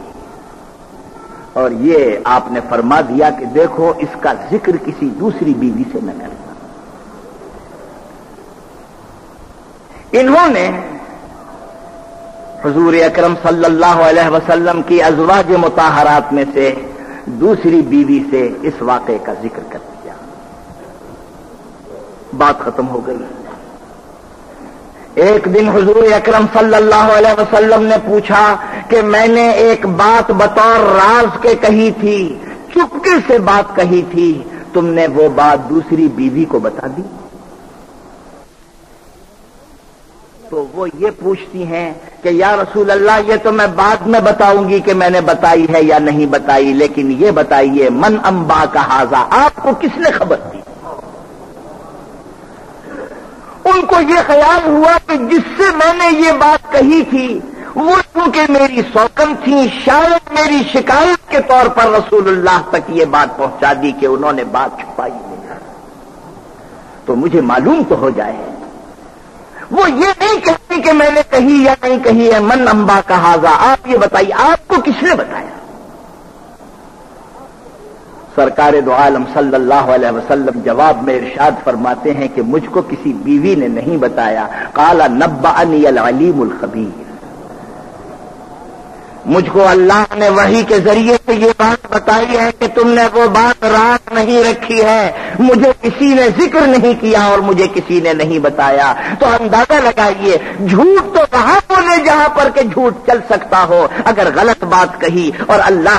اور یہ آپ نے فرما دیا کہ دیکھو اس کا ذکر کسی دوسری بیوی سے نہ کرنا۔ انہوں نے حضور اکرم صلی اللہ علیہ وسلم کی ازواج متحرات میں سے دوسری بیوی سے اس واقعے کا ذکر کر دیا۔ بات ختم ہو گئی۔ ایک دن حضور اکرم صلی اللہ علیہ وسلم نے پوچھا کہ میں نے ایک بات بطور راز کے کہی تھی، چپکے سے بات کہی تھی، تم نے وہ بات دوسری بیوی کو بتا دی۔ تو وہ یہ پوچھتی ہیں کہ یا رسول اللہ، یہ تو میں بعد میں بتاؤں گی کہ میں نے بتائی ہے یا نہیں بتائی، لیکن یہ بتائیے، من امبا کا حاضہ آپ کو کس نے خبر دی؟ ان کو یہ خیال ہوا کہ جس سے میں نے یہ بات کہی تھی، وہ کیونکہ میری سوکم تھی شاید میری شکایت کے طور پر رسول اللہ تک یہ بات پہنچا دی کہ انہوں نے بات چھپائی نہیں۔ تو مجھے معلوم تو ہو جائے۔ وہ یہ نہیں کہتی کہ میں نے کہی یا نہیں کہی ہے، من امبا کا حاضہ آپ یہ بتائیے، آپ کو کس نے بتایا؟ سرکار دو عالم صلی اللہ علیہ وسلم جواب میں ارشاد فرماتے ہیں کہ مجھ کو کسی بیوی نے نہیں بتایا۔ کالا نبا انی العلیم الخبیر۔ مجھ کو اللہ نے وہی کے ذریعے سے یہ بات بتائی ہے کہ تم نے وہ بات رات نہیں رکھی ہے۔ مجھے کسی نے ذکر نہیں کیا اور مجھے کسی نے نہیں بتایا۔ تو اندازہ لگائیے، جھوٹ تو وہاں بولے جہاں پر کہ جھوٹ چل سکتا ہو۔ اگر غلط بات کہی اور اللہ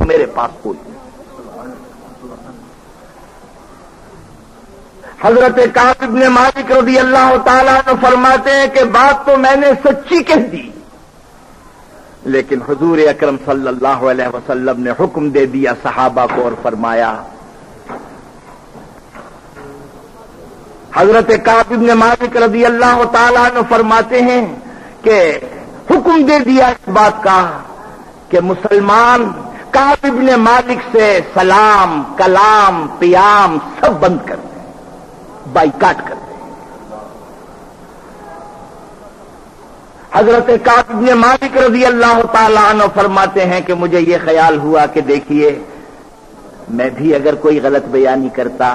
میرے پاس کوئی حضرت کاتب نے مالک رضی اللہ تعالیٰ نے فرماتے ہیں کہ بات تو میں نے سچی کہہ دی، لیکن حضور اکرم صلی اللہ علیہ وسلم نے حکم دے دیا صحابہ کو اور فرمایا، حضرت کاتب نے مالک رضی اللہ تعالیٰ نے فرماتے ہیں کہ حکم دے دیا اس بات کا کہ مسلمان کاتب نے مالک سے سلام، کلام پیام سب بند کر بائیکاٹ کرتے ہیں حضرت کاتب مالک رضی اللہ تعالیٰ عنہ فرماتے ہیں کہ مجھے یہ خیال ہوا کہ دیکھیے، میں بھی اگر کوئی غلط بیانی کرتا،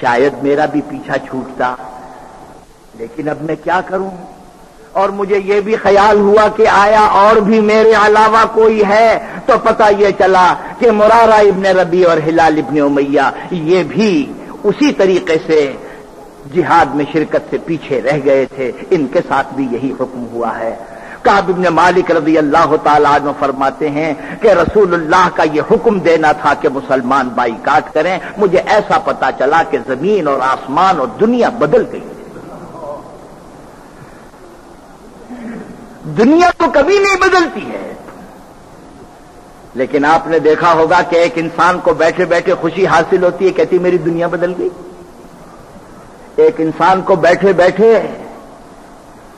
شاید میرا بھی پیچھا چھوٹتا، لیکن اب میں کیا کروں؟ اور مجھے یہ بھی خیال ہوا کہ آیا اور بھی میرے علاوہ کوئی ہے، تو پتہ یہ چلا کہ مرارا ابن ربی اور ہلال ابن امیہ یہ بھی اسی طریقے سے جہاد میں شرکت سے پیچھے رہ گئے تھے، ان کے ساتھ بھی یہی حکم ہوا ہے۔ کاب ابن مالک رضی اللہ تعالیٰ عنہ فرماتے ہیں کہ رسول اللہ کا یہ حکم دینا تھا کہ مسلمان بائی کاٹ کریں، مجھے ایسا پتا چلا کہ زمین اور آسمان اور دنیا بدل گئی۔ دنیا تو کبھی نہیں بدلتی ہے۔ لیکن آپ نے دیکھا ہوگا کہ ایک انسان کو بیٹھے بیٹھے خوشی حاصل ہوتی ہے، کہتی میری دنیا بدل گئی۔ ایک انسان کو بیٹھے بیٹھے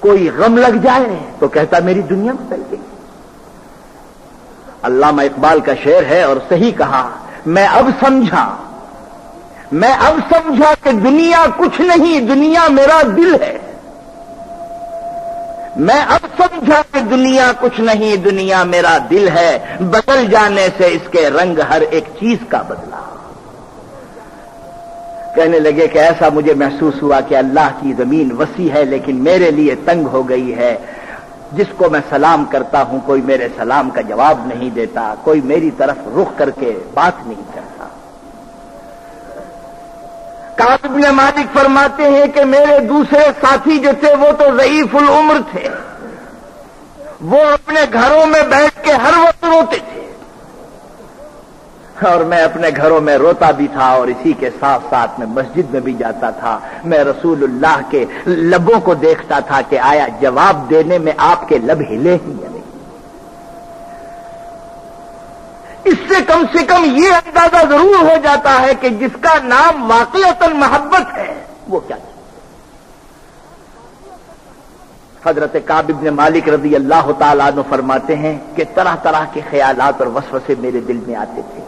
کوئی غم لگ جائے تو کہتا میری دنیا بدل گئی۔ علامہ اقبال کا شعر ہے اور صحیح کہا، میں اب سمجھا، میں اب سمجھا کہ دنیا کچھ نہیں، دنیا میرا دل ہے۔ میں اب سمجھا کہ دنیا کچھ نہیں، دنیا میرا دل ہے۔ بدل جانے سے اس کے رنگ ہر ایک چیز کا بدلا کہنے لگے کہ ایسا مجھے محسوس ہوا کہ اللہ کی زمین وسیع ہے، لیکن میرے لیے تنگ ہو گئی ہے۔ جس کو میں سلام کرتا ہوں، کوئی میرے سلام کا جواب نہیں دیتا، کوئی میری طرف رخ کر کے بات نہیں کرتا۔ کاتب مالک فرماتے ہیں کہ میرے دوسرے ساتھی جو تھے، وہ تو ضعیف العمر تھے۔ وہ اپنے گھروں میں بیٹھ کے ہر وقت روتے تھے۔ اور میں اپنے گھروں میں روتا بھی تھا اور اسی کے ساتھ ساتھ میں مسجد میں بھی جاتا تھا۔ میں رسول اللہ کے لبوں کو دیکھتا تھا کہ آیا جواب دینے میں آپ کے لب ہلے ہی یا نہیں۔ اس سے کم سے کم یہ اندازہ ضرور ہو جاتا ہے کہ جس کا نام واقعات محبت ہے، وہ کیا حضرت کابب نے مالک رضی اللہ تعالیٰ عنہ فرماتے ہیں کہ طرح طرح کے خیالات اور وسوسے میرے دل میں آتے تھے۔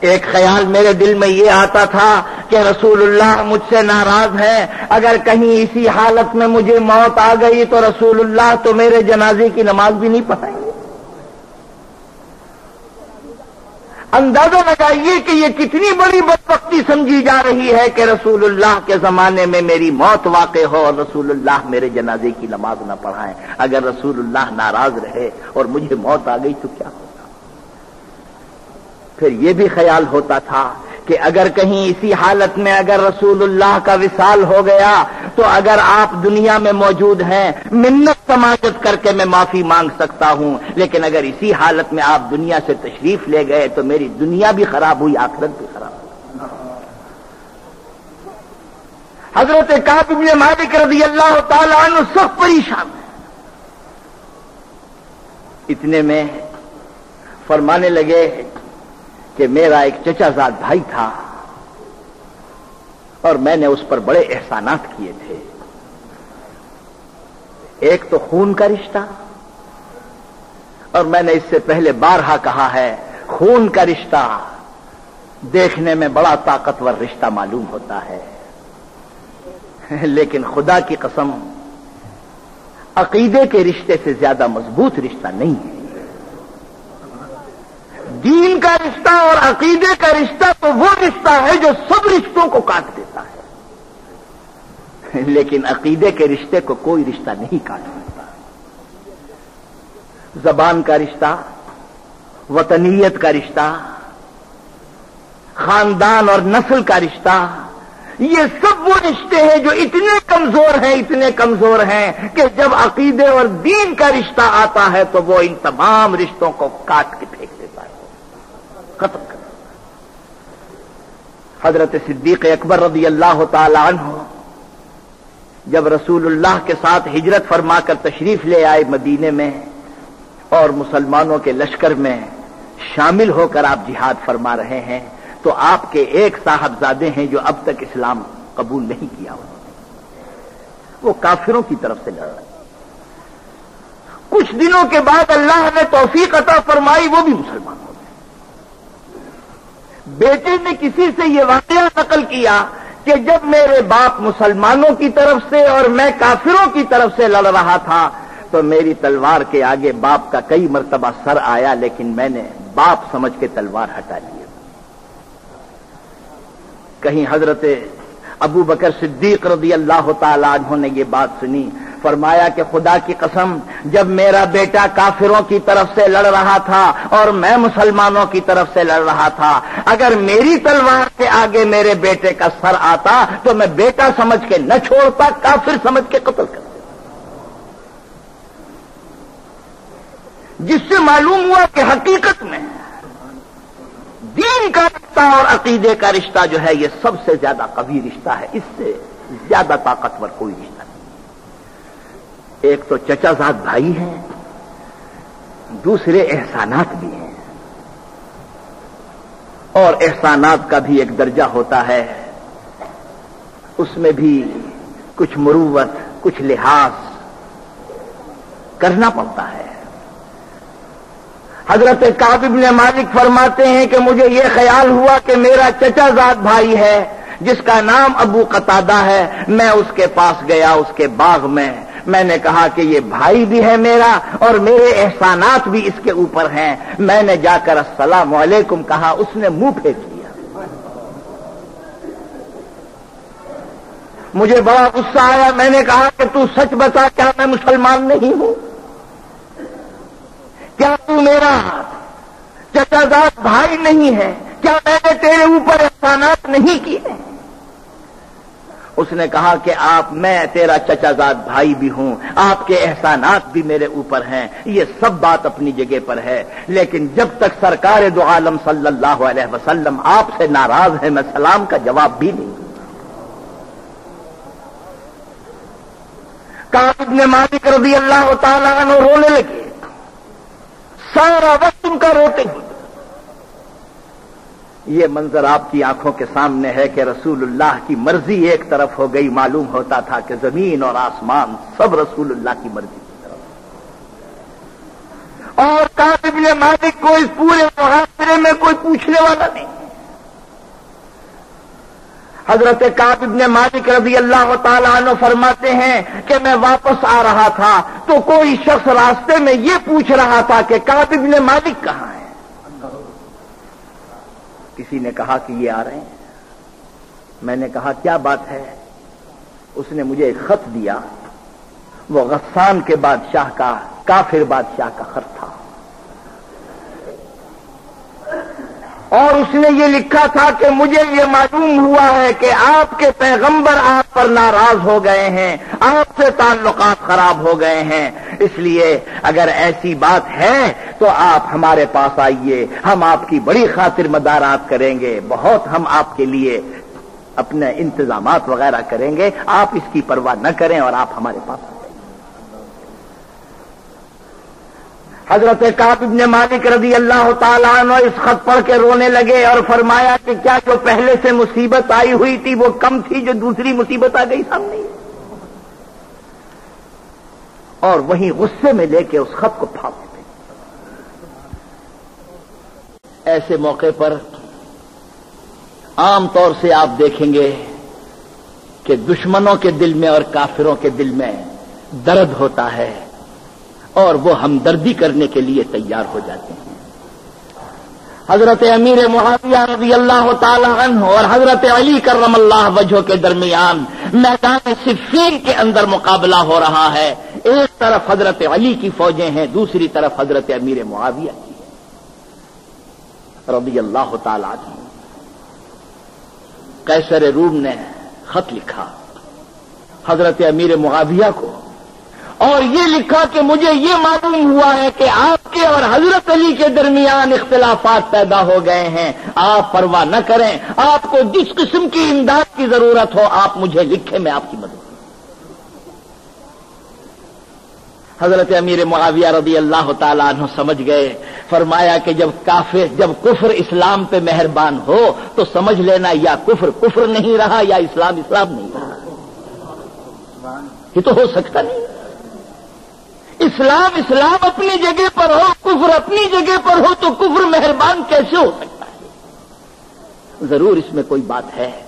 ایک خیال میرے دل میں یہ آتا تھا کہ رسول اللہ مجھ سے ناراض ہے اگر کہیں اسی حالت میں مجھے موت آ گئی تو رسول اللہ تو میرے جنازے کی نماز بھی نہیں پڑھائیں گے۔ اندازہ لگائیے کہ یہ کتنی بڑی بدبختی سمجھی جا رہی ہے کہ رسول اللہ کے زمانے میں میری موت واقع ہو اور رسول اللہ میرے جنازے کی نماز نہ پڑھائیں۔ اگر رسول اللہ ناراض رہے اور مجھے موت آ گئی تو کیا ہو؟ پھر یہ بھی خیال ہوتا تھا کہ اگر کہیں اسی حالت میں اگر رسول اللہ کا وصال ہو گیا تو اگر آپ دنیا میں موجود ہیں، منت سماجت کر کے میں معافی مانگ سکتا ہوں۔ لیکن اگر اسی حالت میں آپ دنیا سے تشریف لے گئے تو میری دنیا بھی خراب ہوئی، آخرت بھی خراب ہوئی۔ حضرت کابل مالک رضی اللہ تعالیٰ عنہ سب پریشان ہے اتنے میں فرمانے لگے کہ میرا ایک چچا زاد بھائی تھا اور میں نے اس پر بڑے احسانات کیے تھے۔ ایک تو خون کا رشتہ اور میں نے اس سے پہلے بارہا کہا ہے، خون کا رشتہ دیکھنے میں بڑا طاقتور رشتہ معلوم ہوتا ہے۔ لیکن خدا کی قسم، عقیدے کے رشتے سے زیادہ مضبوط رشتہ نہیں ہے۔ دین کا رشتہ اور عقیدے کا رشتہ تو وہ رشتہ ہے جو سب رشتوں کو کاٹ دیتا ہے۔ لیکن عقیدے کے رشتے کو کوئی رشتہ نہیں کاٹ سکتا۔ زبان کا رشتہ، وطنیت کا رشتہ، خاندان اور نسل کا رشتہ، یہ سب وہ رشتے ہیں جو اتنے کمزور ہیں، اتنے کمزور ہیں کہ جب عقیدے اور دین کا رشتہ آتا ہے تو وہ ان تمام رشتوں کو کاٹ کے پھینک ختم کر۔ حضرت صدیق اکبر رضی اللہ تعالی عنہ جب رسول اللہ کے ساتھ ہجرت فرما کر تشریف لے آئے مدینے میں اور مسلمانوں کے لشکر میں شامل ہو کر آپ جہاد فرما رہے ہیں، تو آپ کے ایک صاحبزادے ہیں جو اب تک اسلام قبول نہیں کیا۔ وہ کافروں کی طرف سے لڑ رہے کچھ دنوں کے بعد اللہ نے توفیق عطا فرمائی، وہ بھی مسلمان بیٹے نے کسی سے یہ واقعہ نقل کیا کہ جب میرے باپ مسلمانوں کی طرف سے اور میں کافروں کی طرف سے لڑ رہا تھا، تو میری تلوار کے آگے باپ کا کئی مرتبہ سر آیا، لیکن میں نے باپ سمجھ کے تلوار ہٹا لی۔ کہیں حضرت ابو بکر صدیق رضی اللہ تعالی عنہ نے یہ بات سنی، فرمایا کہ خدا کی قسم، جب میرا بیٹا کافروں کی طرف سے لڑ رہا تھا اور میں مسلمانوں کی طرف سے لڑ رہا تھا، اگر میری تلوار کے آگے میرے بیٹے کا سر آتا تو میں بیٹا سمجھ کے نہ چھوڑتا، کافر سمجھ کے قتل کرتا۔ جس سے معلوم ہوا کہ حقیقت میں دین کا رشتہ اور عقیدے کا رشتہ جو ہے یہ سب سے زیادہ قوی رشتہ ہے، اس سے زیادہ طاقتور کوئی رشتہ نہیں۔ ایک تو چچا زاد بھائی ہیں، دوسرے احسانات بھی ہیں۔ اور احسانات کا بھی ایک درجہ ہوتا ہے، اس میں بھی کچھ مروت، کچھ لحاظ کرنا پڑتا ہے۔ حضرت کابب نے مالک فرماتے ہیں کہ مجھے یہ خیال ہوا کہ میرا چچا زاد بھائی ہے، جس کا نام ابو قطادہ ہے، میں اس کے پاس گیا، اس کے باغ میں۔ میں نے کہا کہ یہ بھائی بھی ہے میرا اور میرے احسانات بھی اس کے اوپر ہیں۔ میں نے جا کر السلام علیکم کہا، اس نے منہ پھینک لیا مجھے بڑا غصہ آیا، میں نے کہا کہ تو سچ بتا، کیا میں مسلمان نہیں ہوں؟ کیا تو میرا چچا داد بھائی نہیں ہے؟ کیا میں نے تیرے اوپر احسانات نہیں کیے؟ اس نے کہا کہ آپ، میں تیرا چچا زاد بھائی بھی ہوں، آپ کے احسانات بھی میرے اوپر ہیں، یہ سب بات اپنی جگہ پر ہے۔ لیکن جب تک سرکار دو عالم صلی اللہ علیہ وسلم آپ سے ناراض ہے میں سلام کا جواب بھی نہیں۔ ابن مالک رضی اللہ تعالیٰ عنہ رونے لگے۔ سارا وقت ان کا روتے ہوئے یہ منظر آپ کی آنکھوں کے سامنے ہے کہ رسول اللہ کی مرضی ایک طرف ہو گئی، معلوم ہوتا تھا کہ زمین اور آسمان سب رسول اللہ کی مرضی کی طرف۔ اور کابل مالک کو اس پورے محاصرے میں کوئی پوچھنے والا نہیں۔ حضرت کاب ابن مالک رضی اللہ تعالیٰ عنہ فرماتے ہیں کہ میں واپس آ رہا تھا تو کوئی شخص راستے میں یہ پوچھ رہا تھا کہ کاب ابن مالک کہاں ہے؟ کسی نے کہا کہ یہ آ رہے ہیں۔ میں نے کہا، کیا بات ہے؟ اس نے مجھے ایک خط دیا۔ وہ غسان کے بادشاہ کا، کافر بادشاہ کا خط تھا۔ اور اس نے یہ لکھا تھا کہ مجھے یہ معلوم ہوا ہے کہ آپ کے پیغمبر آپ پر ناراض ہو گئے ہیں، آپ سے تعلقات خراب ہو گئے ہیں۔ اس لیے اگر ایسی بات ہے تو آپ ہمارے پاس آئیے، ہم آپ کی بڑی خاطر مدارات کریں گے، بہت ہم آپ کے لیے اپنے انتظامات وغیرہ کریں گے۔ آپ اس کی پرواہ نہ کریں اور آپ ہمارے پاس حضرت کاب ابن مالک رضی اللہ تعالیٰ عنہ اس خط پڑھ کے رونے لگے اور فرمایا کہ کیا جو پہلے سے مصیبت آئی ہوئی تھی وہ کم تھی جو دوسری مصیبت آ گئی سامنے؟ اور وہیں غصے میں لے کے اس خط کو پھاپ دیتے ایسے موقع پر عام طور سے آپ دیکھیں گے کہ دشمنوں کے دل میں اور کافروں کے دل میں درد ہوتا ہے۔ اور وہ ہمدردی کرنے کے لیے تیار ہو جاتے ہیں۔ حضرت امیر معاویہ رضی اللہ تعالی عنہ اور حضرت علی کرم اللہ وجہ کے درمیان میدان صفین کے اندر مقابلہ ہو رہا ہے۔ ایک طرف حضرت علی کی فوجیں ہیں، دوسری طرف حضرت امیر معاویہ کی۔ رضی اللہ تعالی عنہ۔ کیسر روم نے خط لکھا۔ حضرت امیر معاویہ کو اور یہ لکھا کہ مجھے یہ معلوم ہوا ہے کہ آپ کے اور حضرت علی کے درمیان اختلافات پیدا ہو گئے ہیں۔ آپ پرواہ نہ کریں۔ آپ کو جس قسم کی امداد کی ضرورت ہو، آپ مجھے لکھیں میں آپ کی مدد حضرت امیر معاویہ رضی اللہ تعالیٰ عنہ سمجھ گئے۔ فرمایا کہ جب کافر، جب کفر اسلام پہ مہربان ہو، تو سمجھ لینا یا کفر کفر نہیں رہا یا اسلام اسلام نہیں رہا۔ یہ تو ہو سکتا نہیں۔ اسلام اسلام اپنی جگہ پر ہو، کفر اپنی جگہ پر ہو، تو کفر مہربان کیسے ہو سکتا ہے؟ ضرور اس میں کوئی بات ہے۔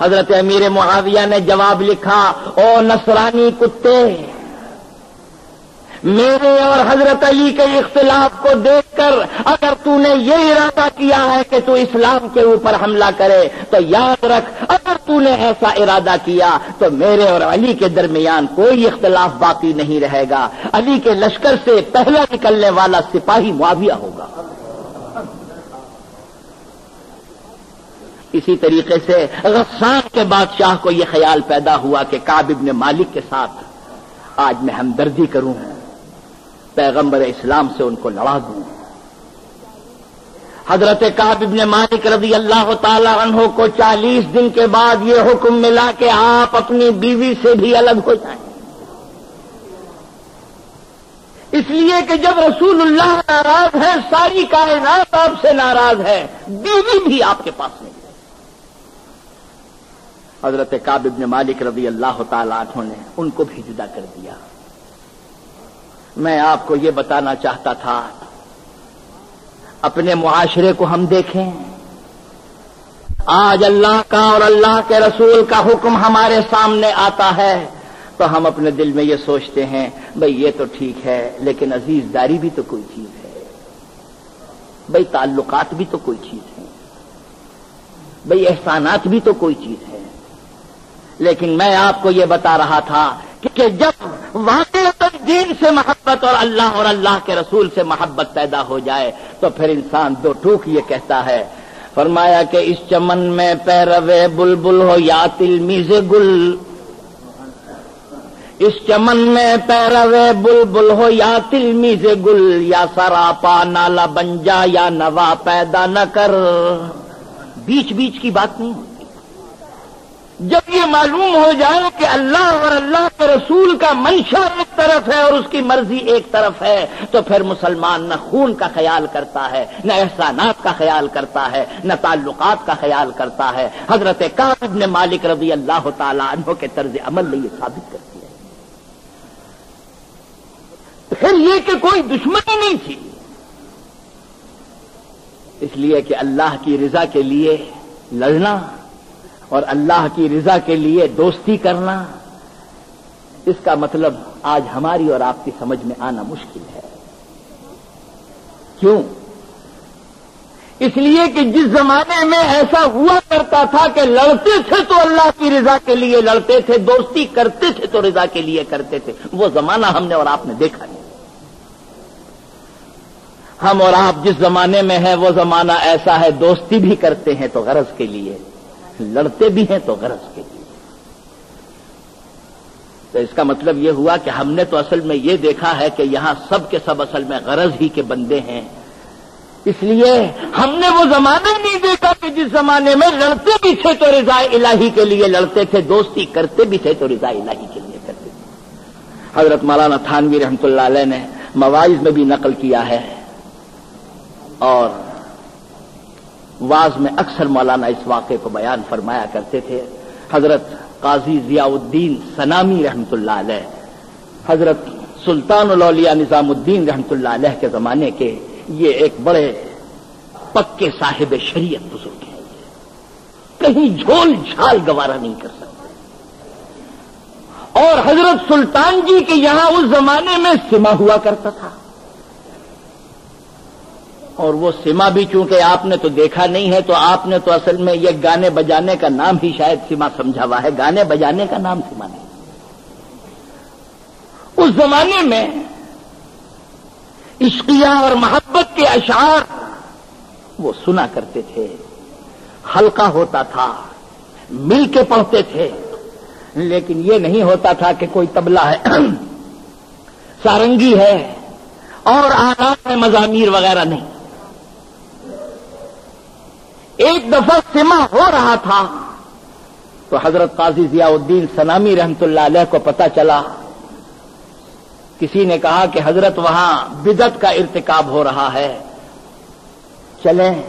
حضرت امیر معاویہ نے جواب لکھا، او نصرانی کتے میرے اور حضرت علی کے اختلاف کو دیکھ کر اگر تو نے یہ ارادہ کیا ہے کہ تو اسلام کے اوپر حملہ کرے، تو یاد رکھ، اگر تو نے ایسا ارادہ کیا، تو میرے اور علی کے درمیان کوئی اختلاف باقی نہیں رہے گا۔ علی کے لشکر سے پہلا نکلنے والا سپاہی معاویہ ہوگا۔ اسی طریقے سے غسان کے بادشاہ کو یہ خیال پیدا ہوا کہ کابب نے مالک کے ساتھ آج میں ہمدردی کروں۔ پیغمبر اسلام سے ان کو لڑا دوں۔ حضرت کاب ابن مالک رضی اللہ تعالی عنہ کو چالیس دن کے بعد یہ حکم ملا کہ آپ اپنی بیوی سے بھی الگ ہو جائیں۔ اس لیے کہ جب رسول اللہ ناراض ہے ساری کائنات آپ سے ناراض ہے، بیوی بھی آپ کے پاس نہیں۔ ہے حضرت کاب ابن مالک رضی اللہ تعالی عنہ نے ان کو بھی جدا کر دیا۔ میں آپ کو یہ بتانا چاہتا تھا۔ اپنے معاشرے کو ہم دیکھیں۔ آج اللہ کا اور اللہ کے رسول کا حکم ہمارے سامنے آتا ہے۔ تو ہم اپنے دل میں یہ سوچتے ہیں، بھئی یہ تو ٹھیک ہے، لیکن عزیز داری بھی تو کوئی چیز ہے۔ بھئی تعلقات بھی تو کوئی چیز ہے۔ بھئی احسانات بھی تو کوئی چیز ہے۔ لیکن میں آپ کو یہ بتا رہا تھا کہ جب واقع دین سے محبت اور اللہ اور اللہ کے رسول سے محبت پیدا ہو جائے تو پھر انسان دو ٹوک یہ کہتا ہے۔ فرمایا کہ اس چمن میں پیروے بلبل ہو یا تلمیز گل۔ اس چمن میں پیروے بلبل ہو یا تلمیز گل۔ یا سراپا نالا بن جا یا نوا پیدا نہ کر۔ بیچ بیچ کی بات نہیں جب یہ معلوم ہو جائے کہ اللہ اور اللہ کے رسول کا منشا ایک طرف ہے اور اس کی مرضی ایک طرف ہے، تو پھر مسلمان نہ خون کا خیال کرتا ہے، نہ احسانات کا خیال کرتا ہے، نہ تعلقات کا خیال کرتا ہے۔ حضرت کابن نے مالک رضی اللہ تعالیٰ عنہ کے طرز عمل نے یہ ثابت کرتی ہے۔ پھر یہ کہ کوئی دشمنی نہیں تھی۔ اس لیے کہ اللہ کی رضا کے لیے لڑنا اور اللہ کی رضا کے لیے دوستی کرنا، اس کا مطلب آج ہماری اور آپ کی سمجھ میں آنا مشکل ہے۔ کیوں؟ اس لیے کہ جس زمانے میں ایسا ہوا کرتا تھا کہ لڑتے تھے تو اللہ کی رضا کے لیے لڑتے تھے، دوستی کرتے تھے تو رضا کے لیے کرتے تھے۔ وہ زمانہ ہم نے اور آپ نے دیکھا نہیں۔ ہم اور آپ جس زمانے میں ہیں، وہ زمانہ ایسا ہے، دوستی بھی کرتے ہیں تو غرض کے لیے۔ لڑتے بھی ہیں تو غرض کے لیے۔ تو اس کا مطلب یہ ہوا کہ ہم نے تو اصل میں یہ دیکھا ہے کہ یہاں سب کے سب اصل میں غرض ہی کے بندے ہیں۔ اس لیے ہم نے وہ زمانہ نہیں دیکھا کہ جس زمانے میں لڑتے بھی تھے تو رضا الہی کے لیے لڑتے تھے، دوستی کرتے بھی تھے تو رضا الہی کے لیے کرتے تھے۔ حضرت مولانا تھانوی رحمتہ اللہ علیہ نے مواعظ میں بھی نقل کیا ہے اور واز میں اکثر مولانا اس واقعے کو بیان فرمایا کرتے تھے۔ حضرت قاضی ضیاء الدین سنامی رحمت اللہ علیہ، حضرت سلطان الاولیاء نظام الدین رحمت اللہ علیہ کے زمانے کے یہ ایک بڑے پکے صاحب شریعت بزرگ ہیں۔ کہیں جھول جھال گوارا نہیں کر سکتے۔ اور حضرت سلطان جی کے یہاں اس زمانے میں سما ہوا کرتا تھا۔ اور وہ سما بھی چونکہ آپ نے تو دیکھا نہیں ہے تو آپ نے تو اصل میں یہ گانے بجانے کا نام ہی شاید سما سمجھا ہوا ہے۔ گانے بجانے کا نام سما نہیں۔ اس زمانے میں عشقیہ اور محبت کے اشعار وہ سنا کرتے تھے۔ ہلکا ہوتا تھا، مل کے پڑھتے تھے۔ لیکن یہ نہیں ہوتا تھا کہ کوئی تبلا ہے۔ سارنگی ہے اور آرام ہے، مضامیر وغیرہ نہیں۔ ایک دفعہ سما ہو رہا تھا تو حضرت قاضی ضیاء الدین سنامی رحمت اللہ علیہ کو پتا چلا۔ کسی نے کہا کہ حضرت وہاں بدت کا ارتکاب ہو رہا ہے۔ چلیں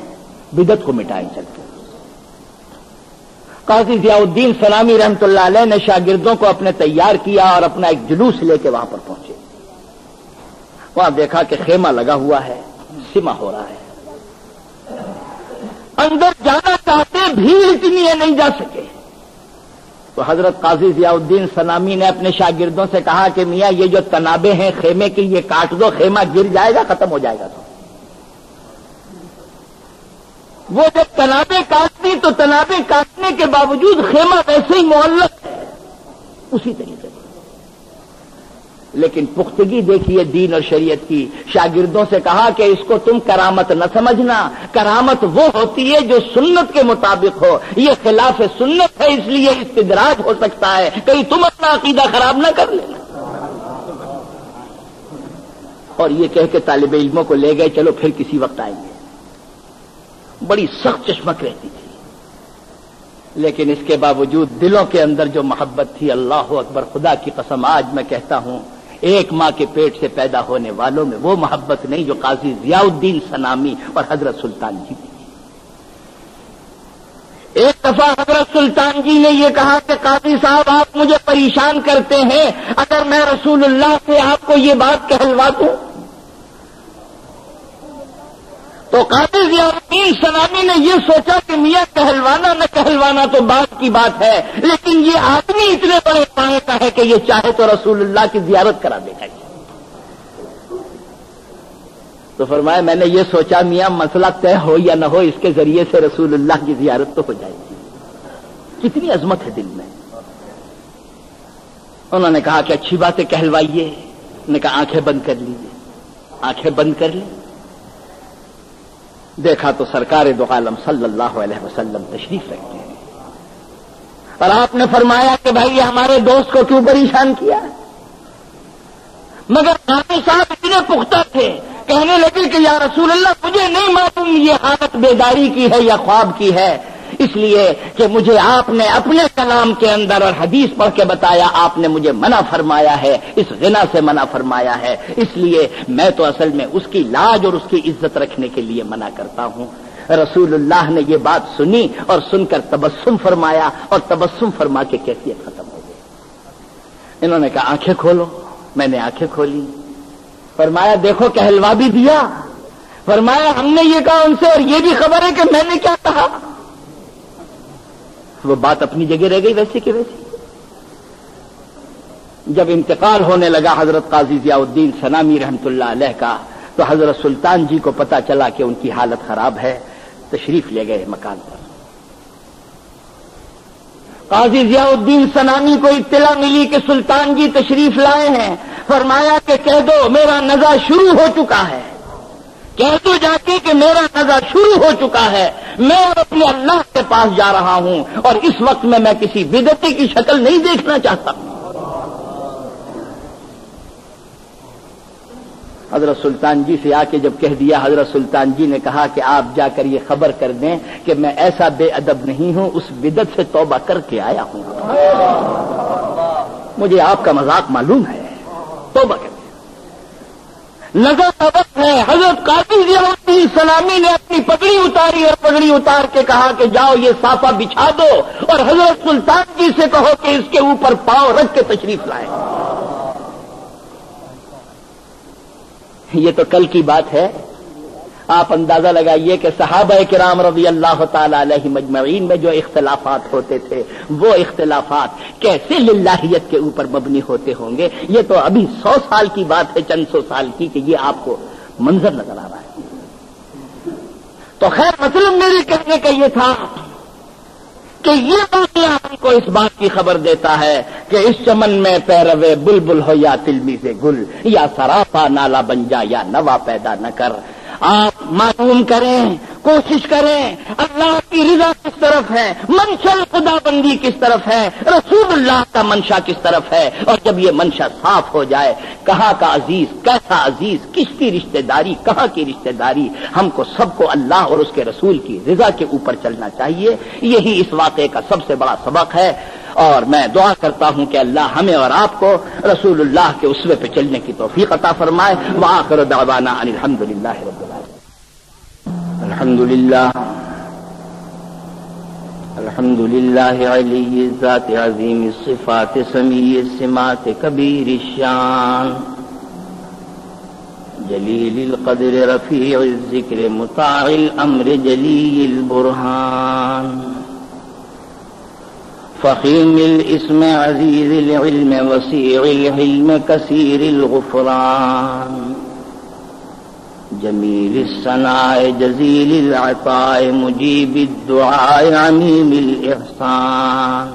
بدت کو مٹائیں، چلتے۔ قاضی ضیاء الدین سلامی رحمت اللہ علیہ نے شاگردوں کو اپنے تیار کیا اور اپنا ایک جلوس لے کے وہاں پر پہنچے۔ وہاں دیکھا کہ خیمہ لگا ہوا ہے سما ہو رہا ہے۔ اندر جانا چاہتے بھیڑ اتنی ہے نہیں جا سکے۔ تو حضرت قاضی ضیاء الدین سنامی نے اپنے شاگردوں سے کہا کہ میاں، یہ جو تنابے ہیں خیمے کی، یہ کاٹ دو، خیمہ گر جائے گا، ختم ہو جائے گا۔ تو وہ جب تنابے کاٹتی، تو تنابے کاٹنے کے باوجود خیمہ ویسے ہی معلق ہے۔ اسی طریقے سے۔ لیکن پختگی دیکھیے دین اور شریعت کی۔ شاگردوں سے کہا کہ اس کو تم کرامت نہ سمجھنا۔ کرامت وہ ہوتی ہے جو سنت کے مطابق ہو۔ یہ خلاف سنت ہے، اس لیے استدراج ہو سکتا ہے۔ کہیں تم اپنا عقیدہ خراب نہ کر لینا۔ اور یہ کہہ کے طالب علموں کو لے گئے، چلو پھر کسی وقت آئیں گے۔ بڑی سخت چشمک رہتی تھی۔ لیکن اس کے باوجود دلوں کے اندر جو محبت تھی، اللہ اکبر، خدا کی قسم، آج میں کہتا ہوں ایک ماں کے پیٹ سے پیدا ہونے والوں میں وہ محبت نہیں جو قاضی ضیاء الدین سنامی اور حضرت سلطان جی کی۔ ایک دفعہ حضرت سلطان جی نے یہ کہا کہ قاضی صاحب، آپ مجھے پریشان کرتے ہیں، اگر میں رسول اللہ سے آپ کو یہ بات کہلوا دوں۔ تو قاضی ضیاء الدین سلامی نے یہ سوچا کہ میاں کہلوانا نہ کہلوانا تو بات کی بات ہے، لیکن یہ آدمی اتنے بڑے پائے کا ہے کہ یہ چاہے تو رسول اللہ کی زیارت کرا دے گا۔ تو فرمایا، میں نے یہ سوچا، میاں مسئلہ طے ہو یا نہ ہو، اس کے ذریعے سے رسول اللہ کی زیارت تو ہو جائے گی۔ کتنی عظمت ہے دل میں۔ انہوں نے کہا کہ اچھی باتیں کہلوائیے۔ نے کہا، آنکھیں بند کر لیجیے آنکھیں بند کر لی دیکھا تو سرکار دو عالم صلی اللہ علیہ وسلم تشریف رکھتے ہیں۔ اور آپ نے فرمایا کہ بھائی ہمارے دوست کو کیوں پریشان کیا؟ مگر نامی صاحب اتنے پختہ تھے، کہنے لگے کہ یا رسول اللہ، مجھے نہیں معلوم یہ حالت بیداری کی ہے یا خواب کی ہے۔ اس لیے کہ مجھے آپ نے اپنے کلام کے اندر اور حدیث پڑھ کے بتایا، آپ نے مجھے منع فرمایا ہے، اس غنا سے منع فرمایا ہے۔ اس لیے میں تو اصل میں اس کی لاج اور اس کی عزت رکھنے کے لیے منع کرتا ہوں۔ رسول اللہ نے یہ بات سنی اور سن کر تبسم فرمایا اور تبسم فرما کے کیفیت ختم ہو گئی۔ انہوں نے کہا، آنکھیں کھولو۔ میں نے آنکھیں کھولی۔ فرمایا، دیکھو کہلوا بھی دیا۔ فرمایا، ہم نے یہ کہا ان سے اور یہ بھی خبر ہے کہ میں نے کیا کہا۔ وہ بات اپنی جگہ رہ گئی ویسے کہ ویسے جب انتقال ہونے لگا حضرت قاضی ضیاء الدین سنامی رحمت اللہ علیہ کا، تو حضرت سلطان جی کو پتا چلا کہ ان کی حالت خراب ہے، تشریف لے گئے مکان پر۔ قاضی ضیاء الدین سنامی کو اطلاع ملی کہ سلطان جی تشریف لائے ہیں۔ فرمایا کہ کہہ دو، میرا نظر شروع ہو چکا ہے۔ کہہ دو جا کے کہ میرا نظر شروع ہو چکا ہے۔ میں اپنے اللہ کے پاس جا رہا ہوں اور اس وقت میں میں کسی بدتی کی شکل نہیں دیکھنا چاہتا۔ حضرت سلطان جی سے آ کے جب کہہ دیا، حضرت سلطان جی نے کہا کہ آپ جا کر یہ خبر کر دیں کہ میں ایسا بے ادب نہیں ہوں، اس بدت سے توبہ کر کے آیا ہوں۔ مجھے آپ کا مذاق معلوم ہے۔ توبہ کر نظر ہے۔ حضرت قابل سلامی نے اپنی پگڑی اتاری اور پگڑی اتار کے کہا کہ جاؤ یہ صافہ بچھا دو اور حضرت سلطان جی سے کہو کہ اس کے اوپر پاؤ رکھ کے تشریف لائے۔ یہ تو کل کی بات ہے۔ آپ اندازہ لگائیے کہ صحابہ کرام رضی اللہ تعالی علیہ مجمعین میں جو اختلافات ہوتے تھے، وہ اختلافات کیسے للہیت کے اوپر مبنی ہوتے ہوں گے؟ یہ تو ابھی سو سال کی بات ہے، چند سو سال کی کہ یہ آپ کو منظر نظر آ رہا ہے۔ تو خیر مطلب میرے کہنے کا یہ تھا کہ یہ واقعہ ہم کو اس بات کی خبر دیتا ہے کہ اس چمن میں پیروے بلبل ہو یا تلمی سے گل، یا سراپا نالا بن جا یا نوا پیدا نہ کر۔ آپ معلوم کریں کوشش کریں۔ اللہ کی رضا کس طرف ہے؟ منشا خدا بندی کس طرف ہے؟ رسول اللہ کا منشا کس طرف ہے؟ اور جب یہ منشا صاف ہو جائے، کہاں کا عزیز؟ کیسا عزیز؟ کس کی رشتہ داری؟ کہاں کی رشتہ داری؟ ہم کو سب کو اللہ اور اس کے رسول کی رضا کے اوپر چلنا چاہیے۔ یہی اس واقعے کا سب سے بڑا سبق ہے۔ اور میں دعا کرتا ہوں کہ اللہ ہمیں اور آپ کو رسول اللہ کے اسوے پہ چلنے کی توفیق عطا فرمائے۔ وہاں کر دعوانا الحمد للہ رب الحمد للہ الحمد لله علي الذات عظيم الصفات سمي السمات كبير الشان، جليل القدر رفيع الذكر مطاع الأمر جلي البرهان، فخيم الاسم عزيز العلم وسيع العلم كثير الغفران. جميل الصناع جزيل العطاء مجيب الدعاء عميم الإحسان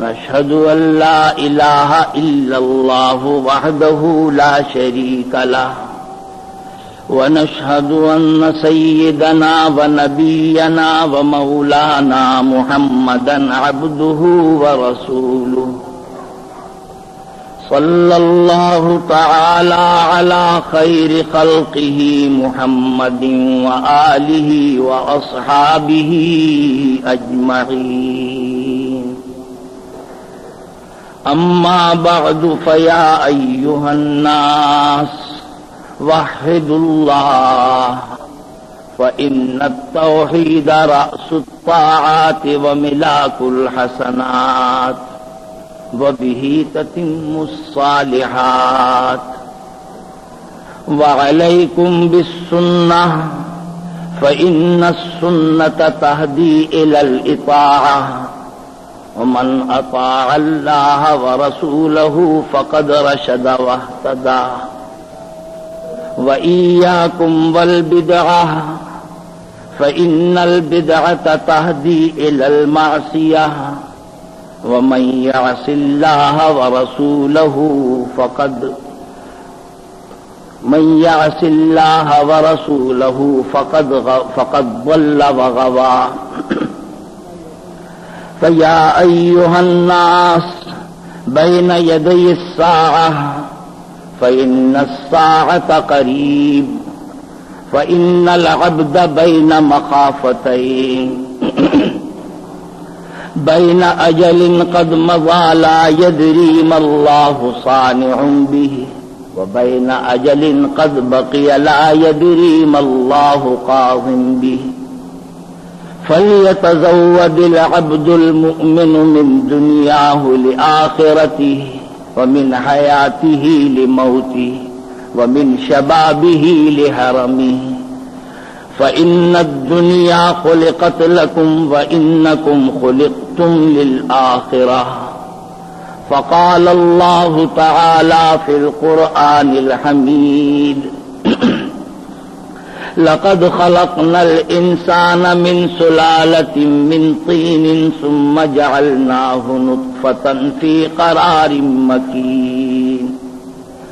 نشهد أن لا إله إلا الله وحده لا شريك له ونشهد أن سيدنا ونبينا ومولانا محمدا عبده ورسوله صلى الله تعالى على خير خلقه محمد وآله وأصحابه أجمعين. أما بعد فيا أيها الناس، وحدوا الله، فإن التوحيد رأس الطاعات وملاك الحسنات. وبه تتم الصالحات وعليكم بالسنة فإن السنة تهدي إلى الإطاعة ومن أطاع الله ورسوله فقد رشد واهتدى وإياكم والبدعة فإن البدعة تهدي إلى المعصية ومن يعص الله ورسوله فقد من يعص الله ورسوله فقد, غ... فقد ضل وغوى. فيا أيها الناس بين يدي الساعة فإن الساعة قريب فإن العبد بين مخافتين. بين أجل قد مضى لا يدري ما الله صانع به وبين أجل قد بقي لا يدري ما الله قاض به فليتزود العبد المؤمن من دنياه لآخرته ومن حياته لموته ومن شبابه لهرمه فإن الدنيا خلقت لكم وإنكم خلقتم تم للآخرة فقال الله تعالى في القرآن الحميد لقد خلقنا الإنسان من سلالة من طين ثم جعلناه نطفة في قرار مكين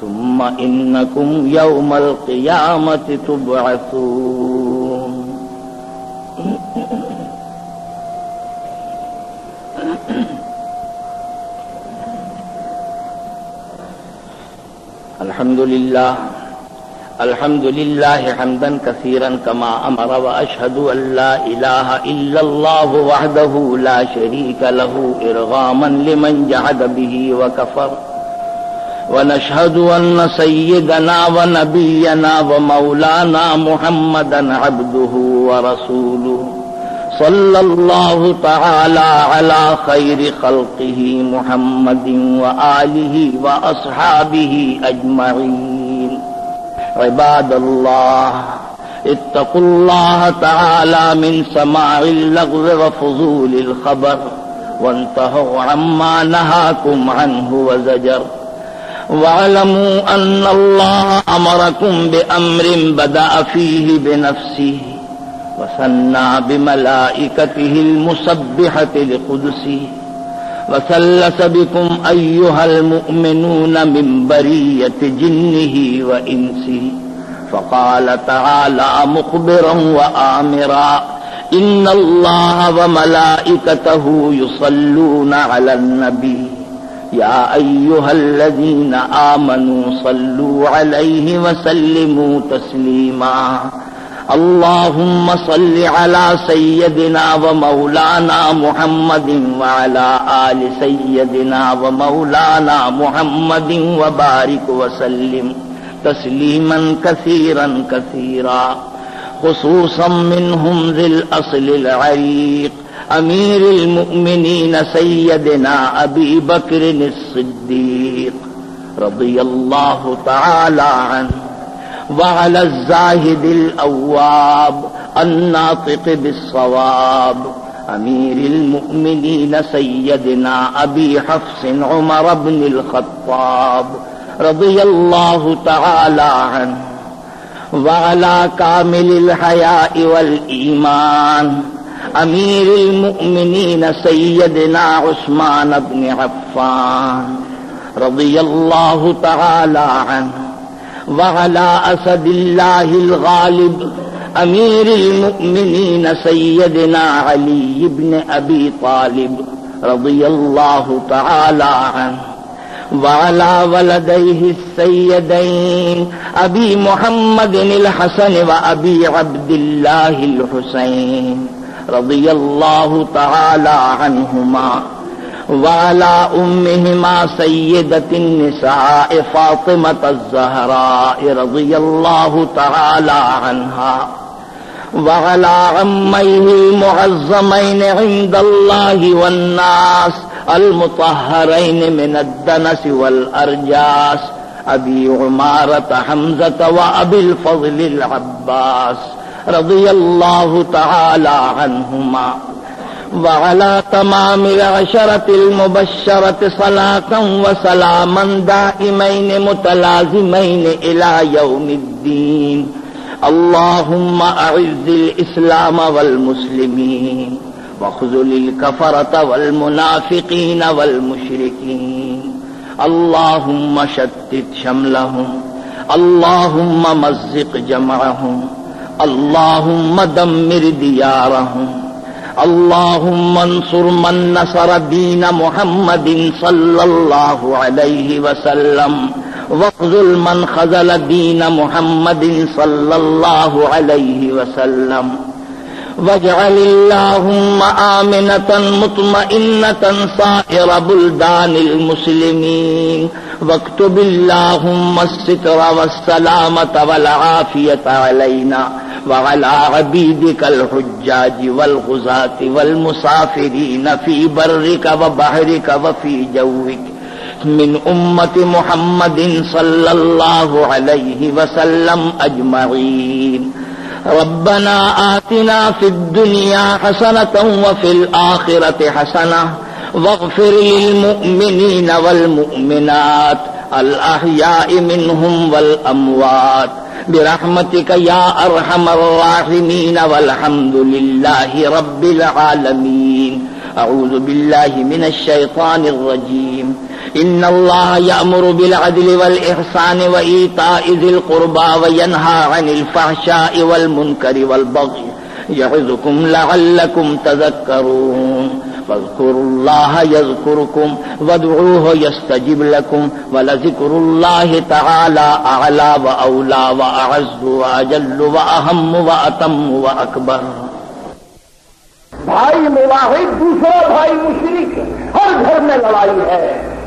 ثم إنكم يوم القيامة تبعثون. الحمد لله الحمد لله حمدا كثيرا كما أمر وأشهد أن لا إله إلا الله وحده لا شريك له إرغاما لمن جعد به وكفر. ونشهد أن سيدنا ونبينا ومولانا محمدا عبده ورسوله. صلى الله تعالى على خير خلقه محمد وآله وأصحابه أجمعين. عباد الله، اتقوا الله تعالى من سماع اللغو وفضول الخبر، وانتهوا عما نهاكم عنه وزجر. واعلموا أن الله أمركم بأمر بدأ فيه بنفسه وثنى بملائكته المسبحة لقدسه وثلث بكم أيها المؤمنون من برية جنه وإنسه فقال تعالى مخبرا وآمرا إن الله وملائكته يصلون على النبي يا أيها الذين آمنوا صلوا عليه وسلموا تسليما. اللهم صل على سيدنا ومولانا محمد وعلى آل سيدنا ومولانا محمد وبارك وسلم تسليما كثيرا كثيرا، خصوصا منهم ذي الأصل العريق أمير المؤمنين سيدنا أبي بكر الصديق رضي الله تعالى عنه وعلى الزاهد الأواب الناطق بالصواب أمير المؤمنين سيدنا أبي حفص عمر بن الخطاب رضي الله تعالى عنه وعلى كامل الحياء والإيمان أمير المؤمنين سيدنا عثمان بن عفان رضي الله تعالى عنه وعلى أسد الله الغالب أمير المؤمنين سيدنا علي بن أبي طالب رضي الله تعالى عنه وعلى ولديه السيدين أبي محمد الحسن وأبي عبد الله الحسين رضي الله تعالى عنهما وعلى أمهما سيدة النساء فاطمة الزهراء رضي الله تعالى عنها وعلى عميه المعظمين عند الله والناس المطهرين من الدنس والأرجاس أبي عمارة حمزة وأبي الفضل العباس۔ رضي الله تعالى عنهما وعلى تمام العشرة المبشرة صلاة وسلاما دائمين متلازمين إلى يوم الدين اللهم أعز الإسلام والمسلمين وخذل الكفرة والمنافقين والمشركين اللهم شتت شملهم اللهم مزق جمعهم اللہ مدم مر دیا رہوں اللهم انصر من نصر دين محمد صلى الله عليه وسلم واخذل من خذل دين محمد صلى الله عليه وسلم۔ واجعل اللهم آمنة مطمئنة صائر بلدان المسلمين واكتب اللهم الستر والسلامة والعافية علينا وعلى عبيدك الحجاج والغزاة والمسافرين في برك وبحرك وفي جوك من أمة محمد صلى الله عليه وسلم أجمعين ربنا آتنا في الدنيا حسنة وفي الآخرة حسنة واغفر للمؤمنين والمؤمنات الأحياء منهم والأموات برحمتك يا أرحم الراحمين والحمد لله رب العالمين أعوذ بالله من الشيطان الرجيم إن الله يأمر بالعدل والإحسان وإيطاء ذي القربى وينهى عن الفحشاء والمنكر والبغي يعظكم لعلكم تذكرون فاذكروا الله يذكركم وادعوه يستجب لكم ولذكر الله تعالى أعلى وأولى وأعز وأجل وأهم وأتم وأكبر. بھائی مواحد دوسرا بھائی مشرق ہر گھر میں لڑائی ہے۔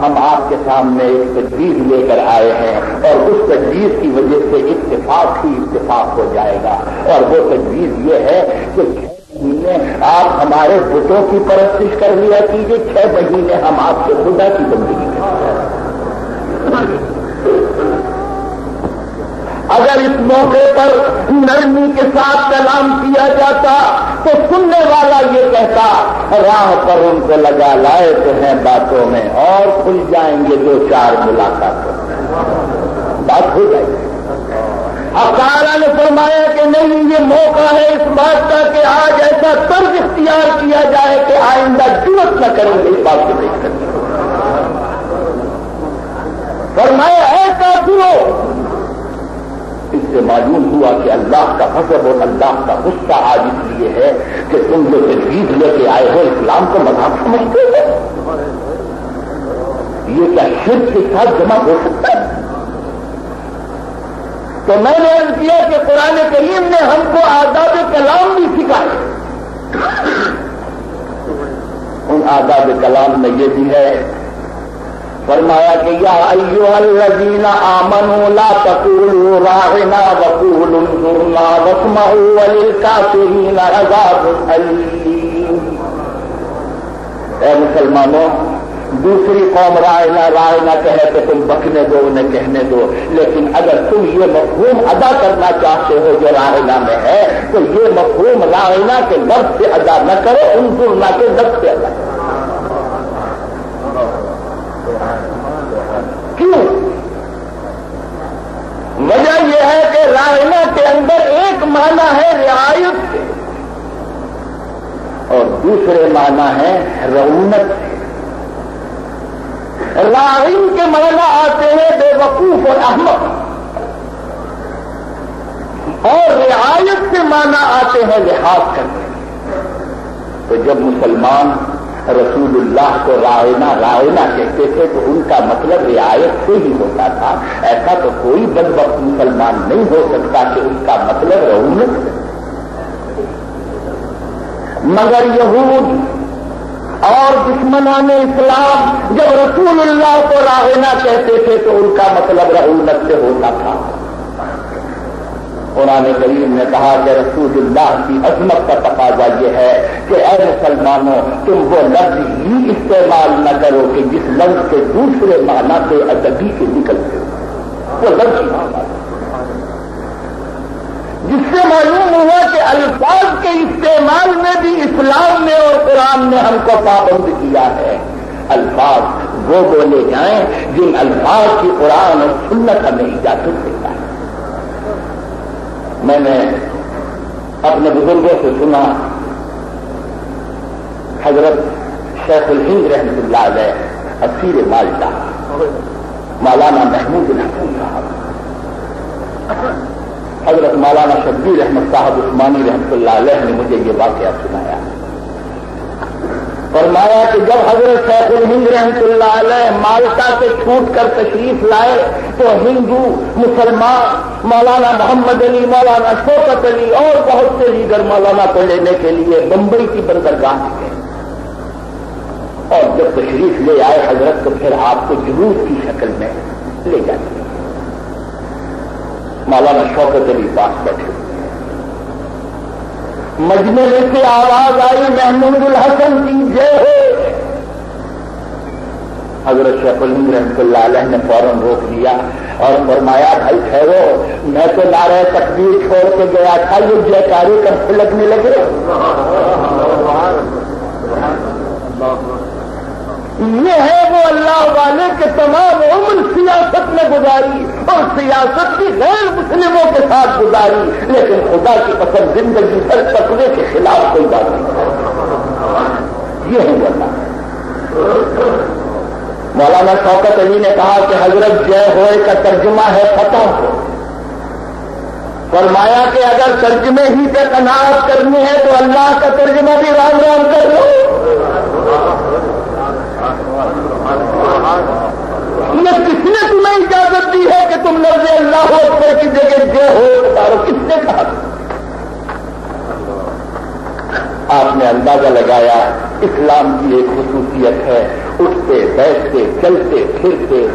ہم آپ کے سامنے ایک تجویز لے کر آئے ہیں اور اس تجویز کی وجہ سے اتفاق ہی اتفاق ہو جائے گا اور وہ تجویز یہ ہے کہ چھ مہینے آپ ہمارے بتوں کی پرستش کر لیا کیجیے چھ مہینے ہم آپ کے خدا کی زندگی اگر اس موقع پر نرمی کے ساتھ کلام کیا جاتا تو سننے والا یہ کہتا، راہ پر ان کو لگا لائے تو ہیں باتوں میں اور کھل جائیں گے دو چار ملاقاتوں بات ہو جائے۔ گی اکارا نے فرمایا کہ نہیں، یہ موقع ہے اس بات کا کہ آج ایسا طرز اختیار کیا جائے کہ آئندہ ضرورت نہ کریں گے، اس بات کو دیکھ کر۔ فرمایا، ایسا سنو سے معلوم ہوا کہ اللہ کا فصل اور اللہ کا غصہ آج اس لیے ہے کہ تم جو تجویز لے کے آئے ہو اسلام کو مذہب سمجھتے ہو؟ یہ کیا شرک کے ساتھ جمع ہو سکتا ہے؟ تو میں نے عرض کیا کہ قرآن کریم نے ہم کو آداب کلام بھی سکھائے۔ ان آداب کلام میں یہ بھی ہے فرمایا کہ یا ایو الذین آمنوا لا تقولوا راعنا وقولوا انظرنا واسمعوا وللکافرین عذاب علیم اے مسلمانوں، دوسری قوم رائنا رائنا کہے تو تم بکنے دو، انہیں کہنے دو۔ لیکن اگر تم یہ مفہوم ادا کرنا چاہتے ہو جو رائنا میں ہے، تو یہ مفہوم رائنا کے لفظ سے ادا نہ کرو انظرنا کے لفظ سے ادا کرو۔ وجہ یہ ہے کہ رائنا کے اندر ایک معنی ہے رعایت سے اور دوسرے معنی ہے رونت سے۔ رائن کے معنی آتے ہیں بے وقوف اور احمد اور رعایت سے معنی آتے ہیں لحاظ کرنے۔ تو جب مسلمان رسول اللہ کو رائنا رائنا کہتے تھے تو ان کا مطلب رعایت سے ہی ہوتا تھا۔ ایسا تو کوئی بد وقت مسلمان نہیں ہو سکتا کہ اس کا مطلب رعونت مگر یہود اور دشمنان اسلام جب رسول اللہ کو راہنا کہتے تھے تو ان کا مطلب رعونت سے ہوتا تھا۔ قرآن کریم نے کہا کہ رسول اللہ کی عظمت کا تقاضا یہ ہے کہ اے مسلمانوں، تم وہ لفظ ہی استعمال نہ کرو کہ جس لفظ کے دوسرے معنی سے ادبی کے نکلتے ہو۔ وہ لفظ ہی جس سے معلوم ہوا کہ الفاظ کے استعمال میں بھی اسلام نے اور قرآن نے ہم کو پابند کیا ہے۔ الفاظ وہ بولے جائیں جن الفاظ کی قرآن اور سنت ہمیں اجازت دیتا ہے۔ میں نے اپنے بزرگوں سے سنا، حضرت شیخ الہند رحمت اللہ علیہ، اسیر مالٹا مولانا محمود الحسن صاحب، حضرت مولانا شبیر احمد صاحب عثمانی رحمت اللہ علیہ نے مجھے یہ واقعہ سنایا۔ فرمایا کہ جب حضرت شیخ الہند رحمت اللہ علیہ مالٹا سے چھوٹ کر تشریف لائے تو ہندو، مسلمان، مولانا محمد علی، مولانا شوکت علی اور بہت سے لیڈر مولانا کو لینے کے لیے بمبئی کی بندرگاہ گئے۔ اور جب تشریف لے آئے حضرت تو پھر آپ کو جلوس کی شکل میں لے جاتے مولانا شوکت علی پاس بیٹھے۔ مجمے سے آواز آئی، محمود الحسن کی، جے ہو! حضرت شیخ الحمد رحمۃ اللہ علیہ نے فوراً روک لیا اور فرمایا، بھائی ٹھہرو، میں تو نعرہ تقدیر چھوڑ کے گیا تھا، یہ جیکاری کب سے لگنے لگے؟ یہ ہے وہ اللہ والے کے تمام عمر سیاست میں گزاری اور سیاست کی غیر مسلموں کے ساتھ گزاری، لیکن خدا کی پسند زندگی پر تقوی کے خلاف کوئی بات نہیں۔ یہ ہے اللہ۔ مولانا شوکت علی نے کہا کہ حضرت جے ہوئے کا ترجمہ ہے فتح ہو فرمایا کہ اگر ترجمے ہی پہ تناعت کرنی ہے تو اللہ کا ترجمہ بھی رام رام کر لو۔ کس نے تمہیں اجازت دی ہے کہ تم لفظ اللہ ہو کی جگہ جو ہو کس نے کہا؟ آپ نے اندازہ لگایا اسلام کی ایک خصوصیت ہے، اٹھتے، بیٹھتے، چلتے، پھرتے،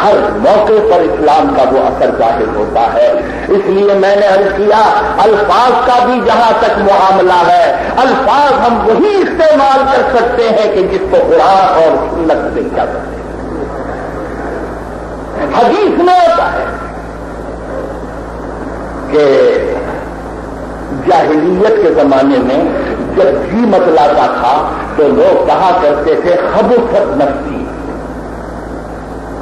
ہر موقع پر اسلام کا وہ اثر ظاہر ہوتا ہے۔ اس لیے میں نے عرض کیا، الفاظ کا بھی جہاں تک معاملہ ہے، الفاظ ہم وہی استعمال کر سکتے ہیں کہ جس کو قرآن اور سنت سے کیا کرتے ہیں حدیث میں ہوتا ہے کہ جاہلیت کے زمانے میں جب جی متلاتا تھا تو لوگ کہا کرتے تھے خبوصت نفسی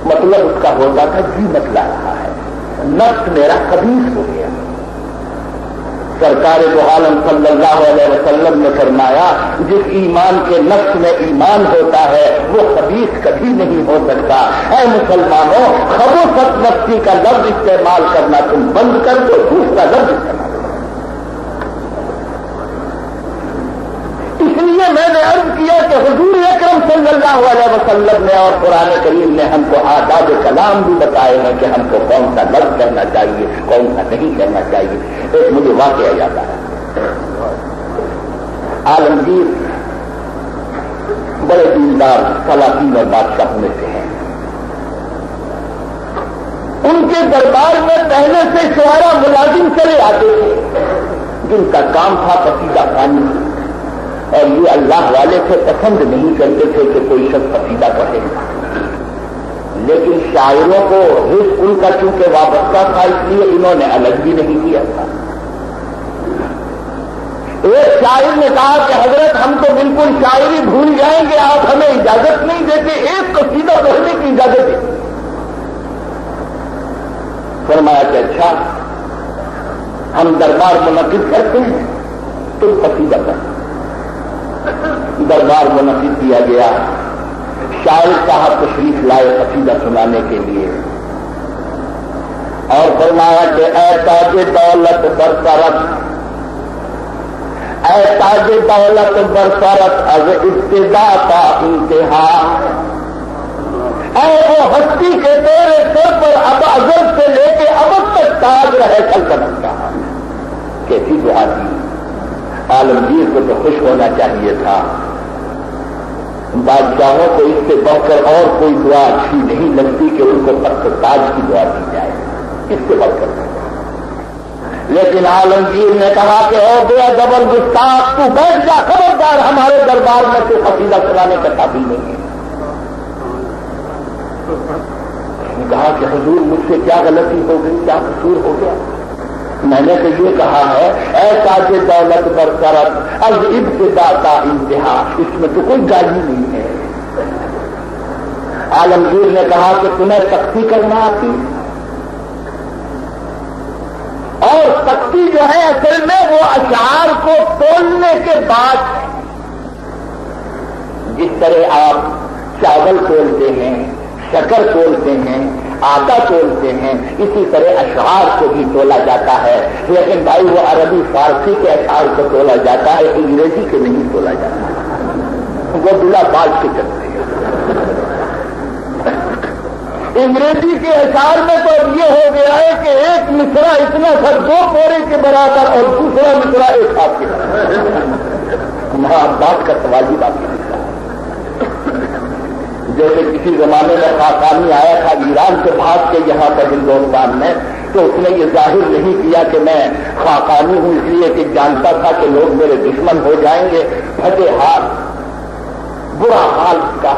مطلب اس کا ہوتا تھا جی متلا رہا ہے۔ نفس میرا خبیص ہو گیا۔ سرکار دو عالم صلی اللہ علیہ وسلم نے فرمایا، جس ایمان کے نفس میں ایمان ہوتا ہے، وہ خبیص کبھی نہیں ہو سکتا۔ اے مسلمانوں، خبر ست نفسی کا لفظ استعمال کرنا تم بند کر دو، دوسرا لفظ استعمال لیے میں نے عرض کیا کہ حضور اکرم صلی اللہ علیہ وسلم نے اور قرآن کریم نے ہم کو آداب کلام بھی بتائے ہیں کہ ہم کو کون سا لفظ کہنا چاہیے، کون سا نہیں کہنا چاہیے۔ ایک مجھے واقعہ جاتا ہے عالمگیر بڑے دیندار سلاطین اور بادشاہ میں سے ہیں۔ ان کے دربار میں پہلے سے شعرا ملازم چلے آتے تھے۔ جن کا کام تھا پسیدہ پانی اور یہ اللہ والے سے پسند نہیں کرتے تھے کہ کوئی شخص قصیدہ پڑھے۔ لیکن شاعروں کو رزق ان کا چونکہ وابستہ تھا، اس لیے انہوں نے الگ بھی نہیں کیا۔ تھا ایک شاعر نے کہا کہ حضرت، ہم تو بالکل شاعری بھول جائیں گے، آپ ہمیں اجازت نہیں دیتے، ایک قصیدہ پڑھنے کی اجازت دیتے فرمایا کہ اچھا ہم دربار منعقد کرتے ہیں، تم قصیدہ کرتے دربار منعقد کیا گیا۔ شاعر صاحب تشریف لائے قصیدہ سنانے کے لیے۔ اور فرمایا کہ اے تاج دولت برسرت، اے تاج دولت برسرت، از ابتدا کا انتہا۔ اے وہ ہستی کے تیرے سر پر اب ازل سے لے کے اب تک تاج رہے سلطنت کا کیسی دعا عالمگیر کو تو خوش ہونا چاہیے تھا۔ بادشاہوں کو اس سے بڑھ کر اور کوئی دعا اچھی نہیں لگتی کہ ان کو پتھر تاج کی دعا دی جائے۔ اس سے بڑھ کر۔ لیکن عالمگیر نے کہا کہ او بے ڈبل گستاخ، تو بیٹھ جا، خبردار، ہمارے دربار میں تو قصیدہ چلانے کا قابل نہیں ہے۔ کہا کہ حضور، مجھ سے کیا غلطی ہو گئی؟ کیا قصور ہو گیا؟ میں نے تو یہ کہا ہے، ایسا کہ دولت برسرت از ابتدا کا انتہا، اس میں تو کوئی گالی نہیں ہے۔ عالمگیر نے کہا کہ تمہیں سختی کرنا آتی۔ اور سختی جو ہے اصل میں وہ اشعار کو تولنے کے بعد جس طرح آپ چاول تولتے ہیں شکر تولتے ہیں آٹا تولتے ہیں، اسی طرح اشعار کو بھی تولا جاتا ہے۔ لیکن بھائی وہ عربی، فارسی کے اشعار کو تولا جاتا ہے، انگریزی کے نہیں تولا جاتا۔ وہ بلا بال کے چلتے انگریزی کے اشعار میں تو اب یہ ہو گیا ہے کہ ایک مصرا اتنا سر دو پورے کے برابر، اور دوسرا مصرا ایک ہاتھ کے برابر۔ وہاں بات کا سوال ہی باقی جیسے کسی زمانے میں خاقانی آیا تھا ایران سے بھاگ کے یہاں پر ہندوستان میں، تو اس نے یہ ظاہر نہیں کیا کہ میں خاقانی ہوں، اس لیے کہ جانتا تھا کہ لوگ میرے دشمن ہو جائیں گے۔ پھٹے ہاتھ برا حال کا۔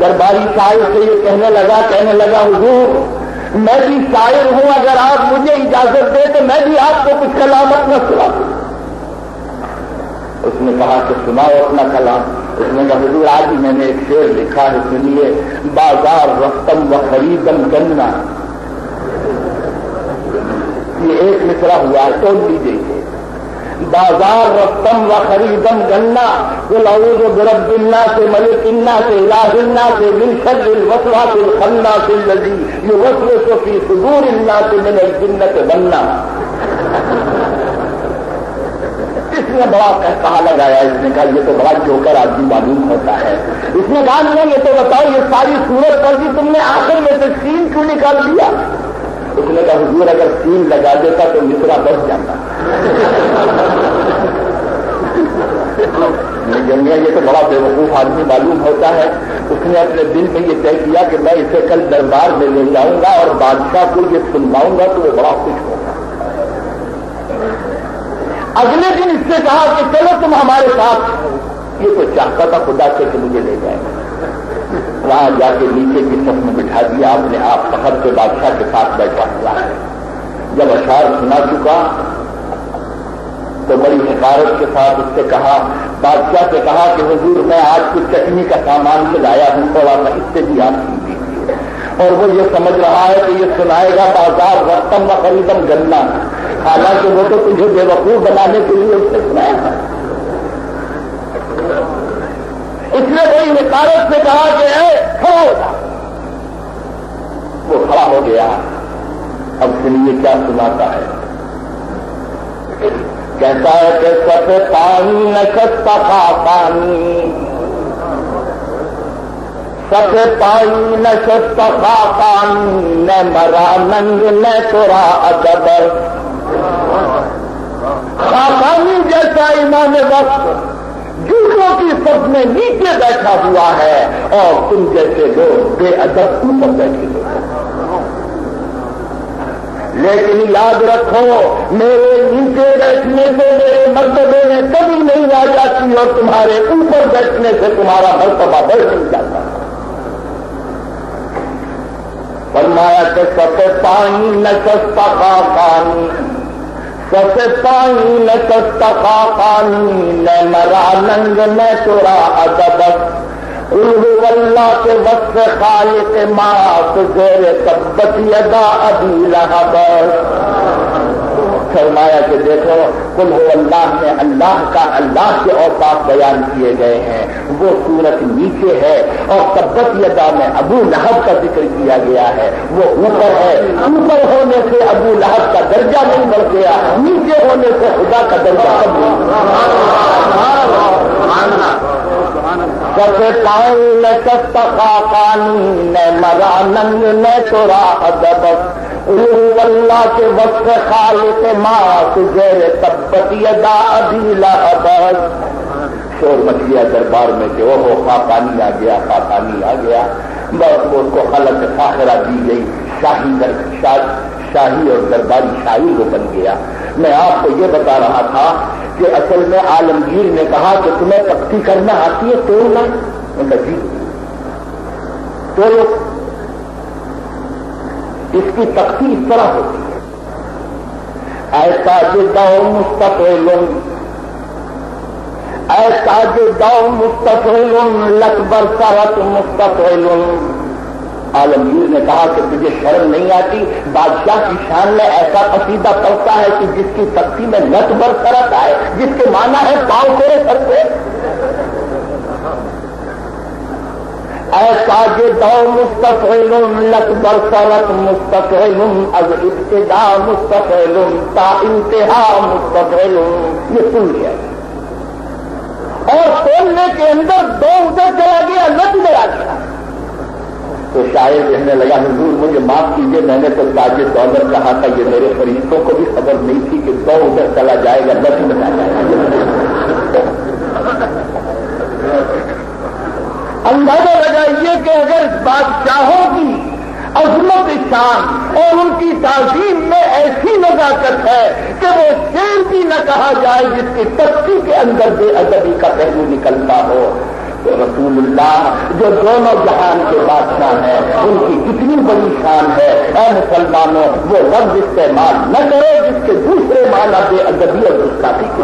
درباری شاعر سے یہ کہنے لگا کہنے لگا، حضور، میں بھی شاعر ہوں، اگر آپ مجھے اجازت دے تو میں بھی آپ کو کچھ کلامت نہ سنا دوں۔ اس نے کہا کہ سناؤ اپنا کلام۔ حضور آج ہی میں نے ایک شعر لکھا ہے سنیے بازار رفتم و خریدم گننا یہ ایک مصرا ہوا ہے تو لیجیے بازار رفتم و خریدم گنا لوگ برب النا سے ملک النا سے الہ سے ملشد الوسوا سے خنا سے لذی یہ وسو سو کی اللہ سے من الجنت بننا اس نے بڑا کہا لگایا اس نے کہا یہ تو بڑا جوکر آدمی معلوم ہوتا ہے۔ اس نے کہا، نہیں یہ تو بتاؤ، یہ ساری صورت پر بھی تم نے آخر میں سے سین کیوں نکال دیا اس نے کہا، حضور، اگر سین لگا دیتا تو مصرا بچ جاتا۔ جنگیا یہ تو بڑا بے وقوف آدمی معلوم ہوتا ہے۔ اس نے اپنے دل میں یہ طے کیا کہ میں اسے کل دربار میں لے جاؤں گا اور بادشاہ کو یہ سنواؤں گا تو وہ بڑا خوش ہوگا۔ اگلے دن اس سے کہا کہ چلو تم ہمارے ساتھ یہ تو چاہتا تھا خدا سے کہ مجھے لے جائے۔ وہاں جا کے نیچے کی سب میں بٹھا دیا۔ آپ نے آپ فخر کے بادشاہ کے ساتھ بیٹھا ہوا ہے۔ جب اشار سنا چکا تو بڑی حکارت کے ساتھ اس سے کہا، بادشاہ سے کہا کہ حضور، میں آج کچھ چٹنی کا سامان سے لایا ہوں تھوڑا سا اس سے بھی آپ سن اور وہ یہ سمجھ رہا ہے کہ یہ سنائے گا بازار رقم و خریدم گننا حالانکہ وہ تو تجھے بے وقوف بنانے کے لیے اس سے سنایا اس نے بڑی حکارت سے کہا کہ کھڑا ہو جا وہ کھڑا ہو گیا۔ اب سنیے کیا سناتا ہے؟ کہتا ہے کہ سب پانی نشستا پانی۔ سب پانی نشستا پانی نہ مرا ننگ نہ تورا ادب۔ خاقانی جیسا امام وقت جوتوں کی سب میں نیچے بیٹھا ہوا ہے، اور تم جیسے لوگ بے ادب اوپر بیٹھے ہوئے لیکن یاد رکھو، میرے نیچے بیٹھنے سے میرے مرتبے میں کبھی نہیں آ جاتی اور تمہارے اوپر بیٹھنے سے تمہارا مرتبہ بڑھ نہیں جاتا۔ فرمایا کہ سب پائی نہ سستا کا پانی سب پائی نہ سستا کا پانی نہ مرا ننگ، نہ چورا ادب۔ اللہ کے وقت خالق ماس، زیر تبت ادا ابھی رہا۔ بس فرمایا کہ دیکھو کل ہو اللہ میں اللہ کا اللہ کے اوقات بیان کیے گئے ہیں۔ وہ صورت نیچے ہے اور تبت یدا میں ابو لہب کا ذکر کیا گیا ہے۔ وہ اوپر ہے۔ اوپر ہونے سے ابو لہب کا درجہ نہیں بڑھ گیا۔ نیچے ہونے سے خدا کا درجہ کم سب پانی نہ سستا پانی نہ مرا ننگ نہ چورا ادب اللہ کے وقت خالق ماں تجھے تبت یدا ابھی لہبر شور مچ گیا دربار میں کہ وہ خا پانی آ گیا خا پانی آ گیا۔ بس وہ اس کو خلق فاخرہ دی گئی۔ شاہی در شاہی اور درباری شاہی وہ بن گیا۔ میں آپ کو یہ بتا رہا تھا کہ اصل میں عالمگیر نے کہا کہ تمہیں تختی کرنا آتی ہے، توڑنا۔ جی۔ تو اس کی تختی اس طرح ہوتی ہے۔ ایسا جو دو مستقل ایسا جو دو مستقل لکبر سرت مستقل عالمگیر نے کہا کہ تجھے شرم نہیں آتی؟ بادشاہ کی شان میں ایسا قصیدہ پڑتا ہے کہ جس کی تختی میں نت بر سرت آئے، جس کے معنی ہے پاؤ تیرے سر پہ۔ ایسا دو مستقل لت برسرت مستقل از ابتدا مستقل تا انتہا مستقل یہ سن لیا اور سولنے کے اندر دو ادھر چلا گیا لت چلا گیا۔ تو شاید کہنے لگا، حضور، مجھے معاف کیجیے میں نے تو تاج دولت کہا تھا، یہ میرے فرشتوں کو بھی خبر نہیں تھی کہ دو ادھر چلا جائے گا لت بنا جائے گا۔ اندازہ لگائیے کہ اگر بادشاہوں کی عظمت شان اور ان کی تعظیم میں ایسی نزاکت ہے کہ وہ شیر بھی نہ کہا جائے جس کی تختی کے اندر بے ادبی کا پہلو نکلتا ہو۔ تو رسول اللہ، جو دونوں جہان کے بادشاہ ہیں، ان کی کتنی بڑی شان ہے۔ اے مسلمانوں، وہ لفظ استعمال نہ کرے جس کے دوسرے معنی بے ادبی اور گستاخی کے۔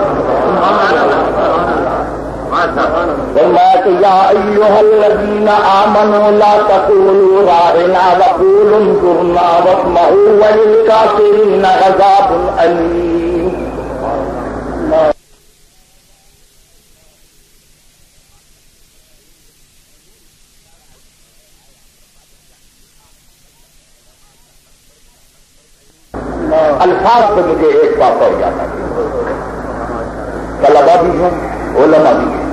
يا أيها الذين آمنوا لا تقولوا رائنا وقولوا انظرنا واسمعوا وللكافرين عذاب أليم الفاظ سے مجھے ایک بات اور جانا طلبا بھی ہیں، علماء بھی ہیں۔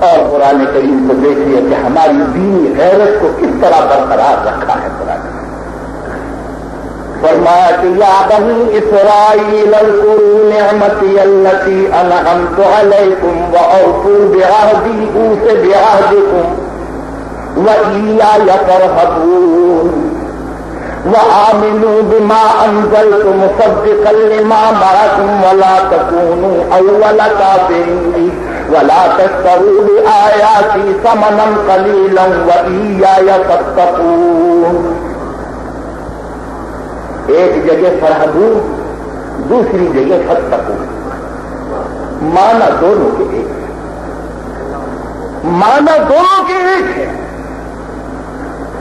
اور قرآن کریم کو دیکھیے کہ ہماری دینی غیرت کو کس طرح برقرار رکھا ہے قرآن۔ فرمایا کہ یا بنی اسرائیل اذکروا نعمتی اللتی انعمت علیکم واوفوا بعہدی اوس بعہدکم وإياي فارهبون وآمنوا بما أنزلت مصدقا لما معكم ولا تكونوا أول كافر ولا تشتروا بآياتي ثمنا قليلا وإياي فاتقون. ایک جگہ فرحدو دوسری جگہ فتقو مانا دونوں کے ایک مانا دونوں کے ایک ہے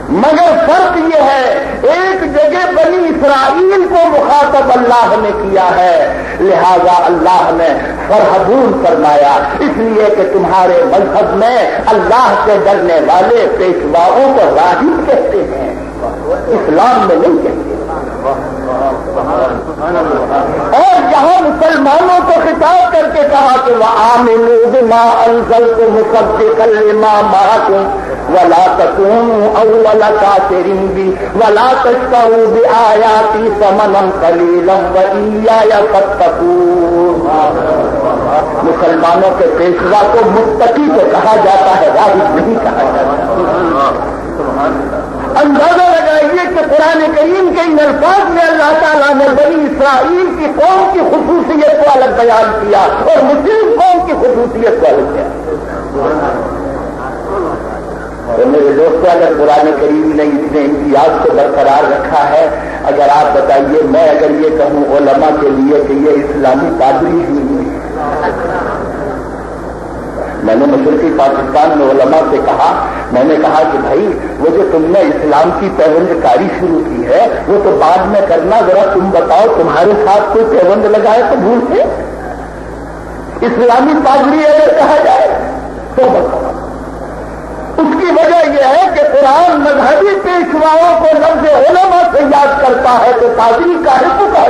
مگر فرق یہ ہے ایک جگہ بنی اسرائیل کو مخاطب اللہ نے کیا ہے لہذا اللہ نے فرحبون فرمایا اس لیے کہ تمہارے مذہب میں اللہ سے ڈرنے والے پیشواؤں کو راہب کہتے ہیں اسلام میں نہیں کہتے جہاں مسلمانوں کو خطاب کر کے کہا کہ وہ عامل ماں انزل کو مسبد ماں مارا ولا تکون اول کافرین بھی ولا تشکروا بآیاتی ثمنا قلیلا وإیایا فتقون مسلمانوں کے پیشوا کو متقی کو کہا جاتا ہے راہب نہیں کہا جاتا۔ اندازہ لگائیے کہ قرآن کریم کے ان الفاظ میں اللہ تعالیٰ نے بنی اسرائیل کی قوم کی خصوصیت کو الگ بیان کیا اور مسلم قوم کی خصوصیت کو الگ کیا۔ اور میرے دوستوں اگر قرآن کریم نے اتنے امتیاز کو برقرار رکھا ہے، اگر آپ بتائیے، میں اگر یہ کہوں علماء کے لیے کہ یہ اسلامی پادری ہی میں نے مشرقی پاکستان میں علماء سے کہا، میں نے کہا کہ بھائی، وہ جو تم نے اسلام کی پیوند کاری شروع کی ہے، وہ تو بعد میں کرنا، ذرا تم بتاؤ، تمہارے ساتھ کوئی پیوند لگائے تو بھول سے اسلامی پادری اگر کہا جائے، تو بتاؤ۔ اس کی وجہ یہ ہے کہ قرآن مذہبی پیشواؤں کو لفظ علماء سے یاد کرتا ہے تو پادری کا ہے تو کہا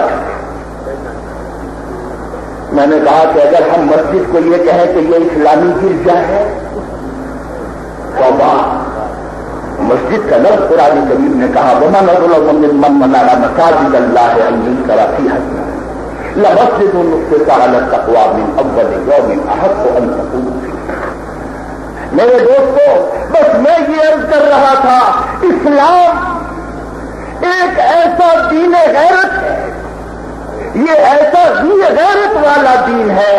میں نے کہا کہ اگر ہم مسجد کو یہ کہیں کہ یہ اسلامی گرجا ہے تو مسجد کا لفظ قرآن کریم نے کہا وہ من من منانا مساجد اللہ ہے انجن کراچی حسن لمسجد سے تعلق تقوا من اول یوم احق کو ان سکون میرے دوستوں بس میں یہ عرض کر رہا تھا، اسلام ایک ایسا دین غیرت ہے یہ ایسا ہی غیرت والا دین ہے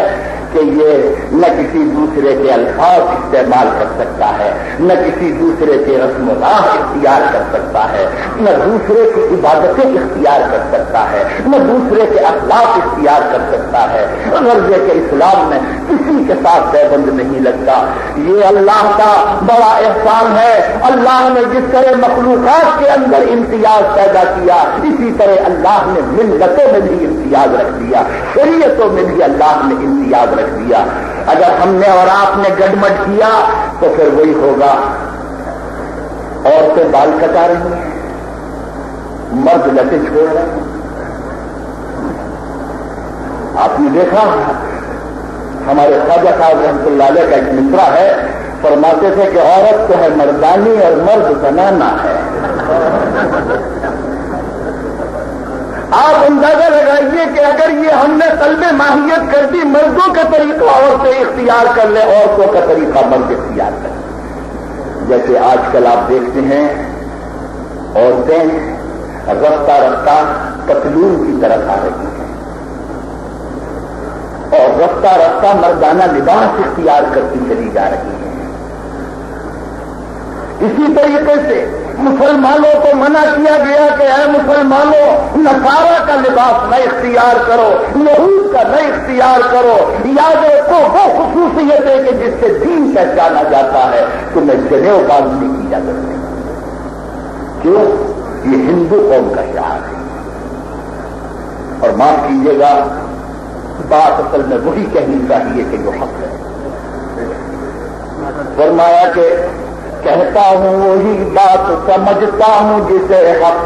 کہ یہ نہ کسی دوسرے کے الفاظ استعمال کر سکتا ہے، نہ کسی دوسرے کے رسم و راہ اختیار کر سکتا ہے، نہ دوسرے کی عبادتیں اختیار کر سکتا ہے، نہ دوسرے کے اخلاق اختیار کر سکتا ہے۔ غرضے کے اسلام میں کسی کے ساتھ پیبند نہیں لگتا، یہ اللہ کا بڑا احسان ہے۔ اللہ نے جس طرح مخلوقات کے اندر امتیاز پیدا کیا، اسی طرح اللہ نے ملتوں میں بھی امتیاز رکھ دیا۔ شریعتوں میں بھی اللہ نے امتیاز رکھ دیا۔ اگر ہم نے اور آپ نے گڈمٹ کیا تو پھر وہی ہوگا۔ عورتیں بال کٹا رہی ہیں۔ مرد لٹے چھوڑ رہے ہیں۔ آپ نے دیکھا؟ ہمارے خواجہ صاحب رحمت اللہ علیہ کا ایک مترا ہے۔ فرماتے تھے کہ عورت تو ہے مردانی اور مرد بنانا ہے۔ آپ اندازہ لگائیے کہ اگر یہ ہم نے طلب ماہیت کر دی، مردوں کا طریقہ عورتیں اختیار کر لیں، عورتوں کا طریقہ مرد اختیار کر لیں جیسے آج کل آپ دیکھتے ہیں، عورتیں رفتہ رفتہ پتلون کی طرف آ رہی ہیں۔ اور رفتہ رفتہ مردانہ لباس اختیار کرتی چلی جا رہی ہیں۔ اسی طریقے سے مسلمانوں کو منع کیا گیا کہ اے مسلمانوں نسارا کا لباس نہ اختیار کرو، یہود کا نہ اختیار کرو۔ یادوں کو وہ خصوصیت ہے کہ جس سے دین پہچانا جاتا ہے۔ تمہیں جنیو باندھنے کی اجازت نہیں۔ کیوں؟ یہ ہندو قوم کا شہر ہے۔ اور معاف کیجیے گا، بات اصل میں وہی کہنی چاہیے کہ جو حق ہے۔ فرمایا کہ کہتا ہوں، وہی بات سمجھتا ہوں جسے حق۔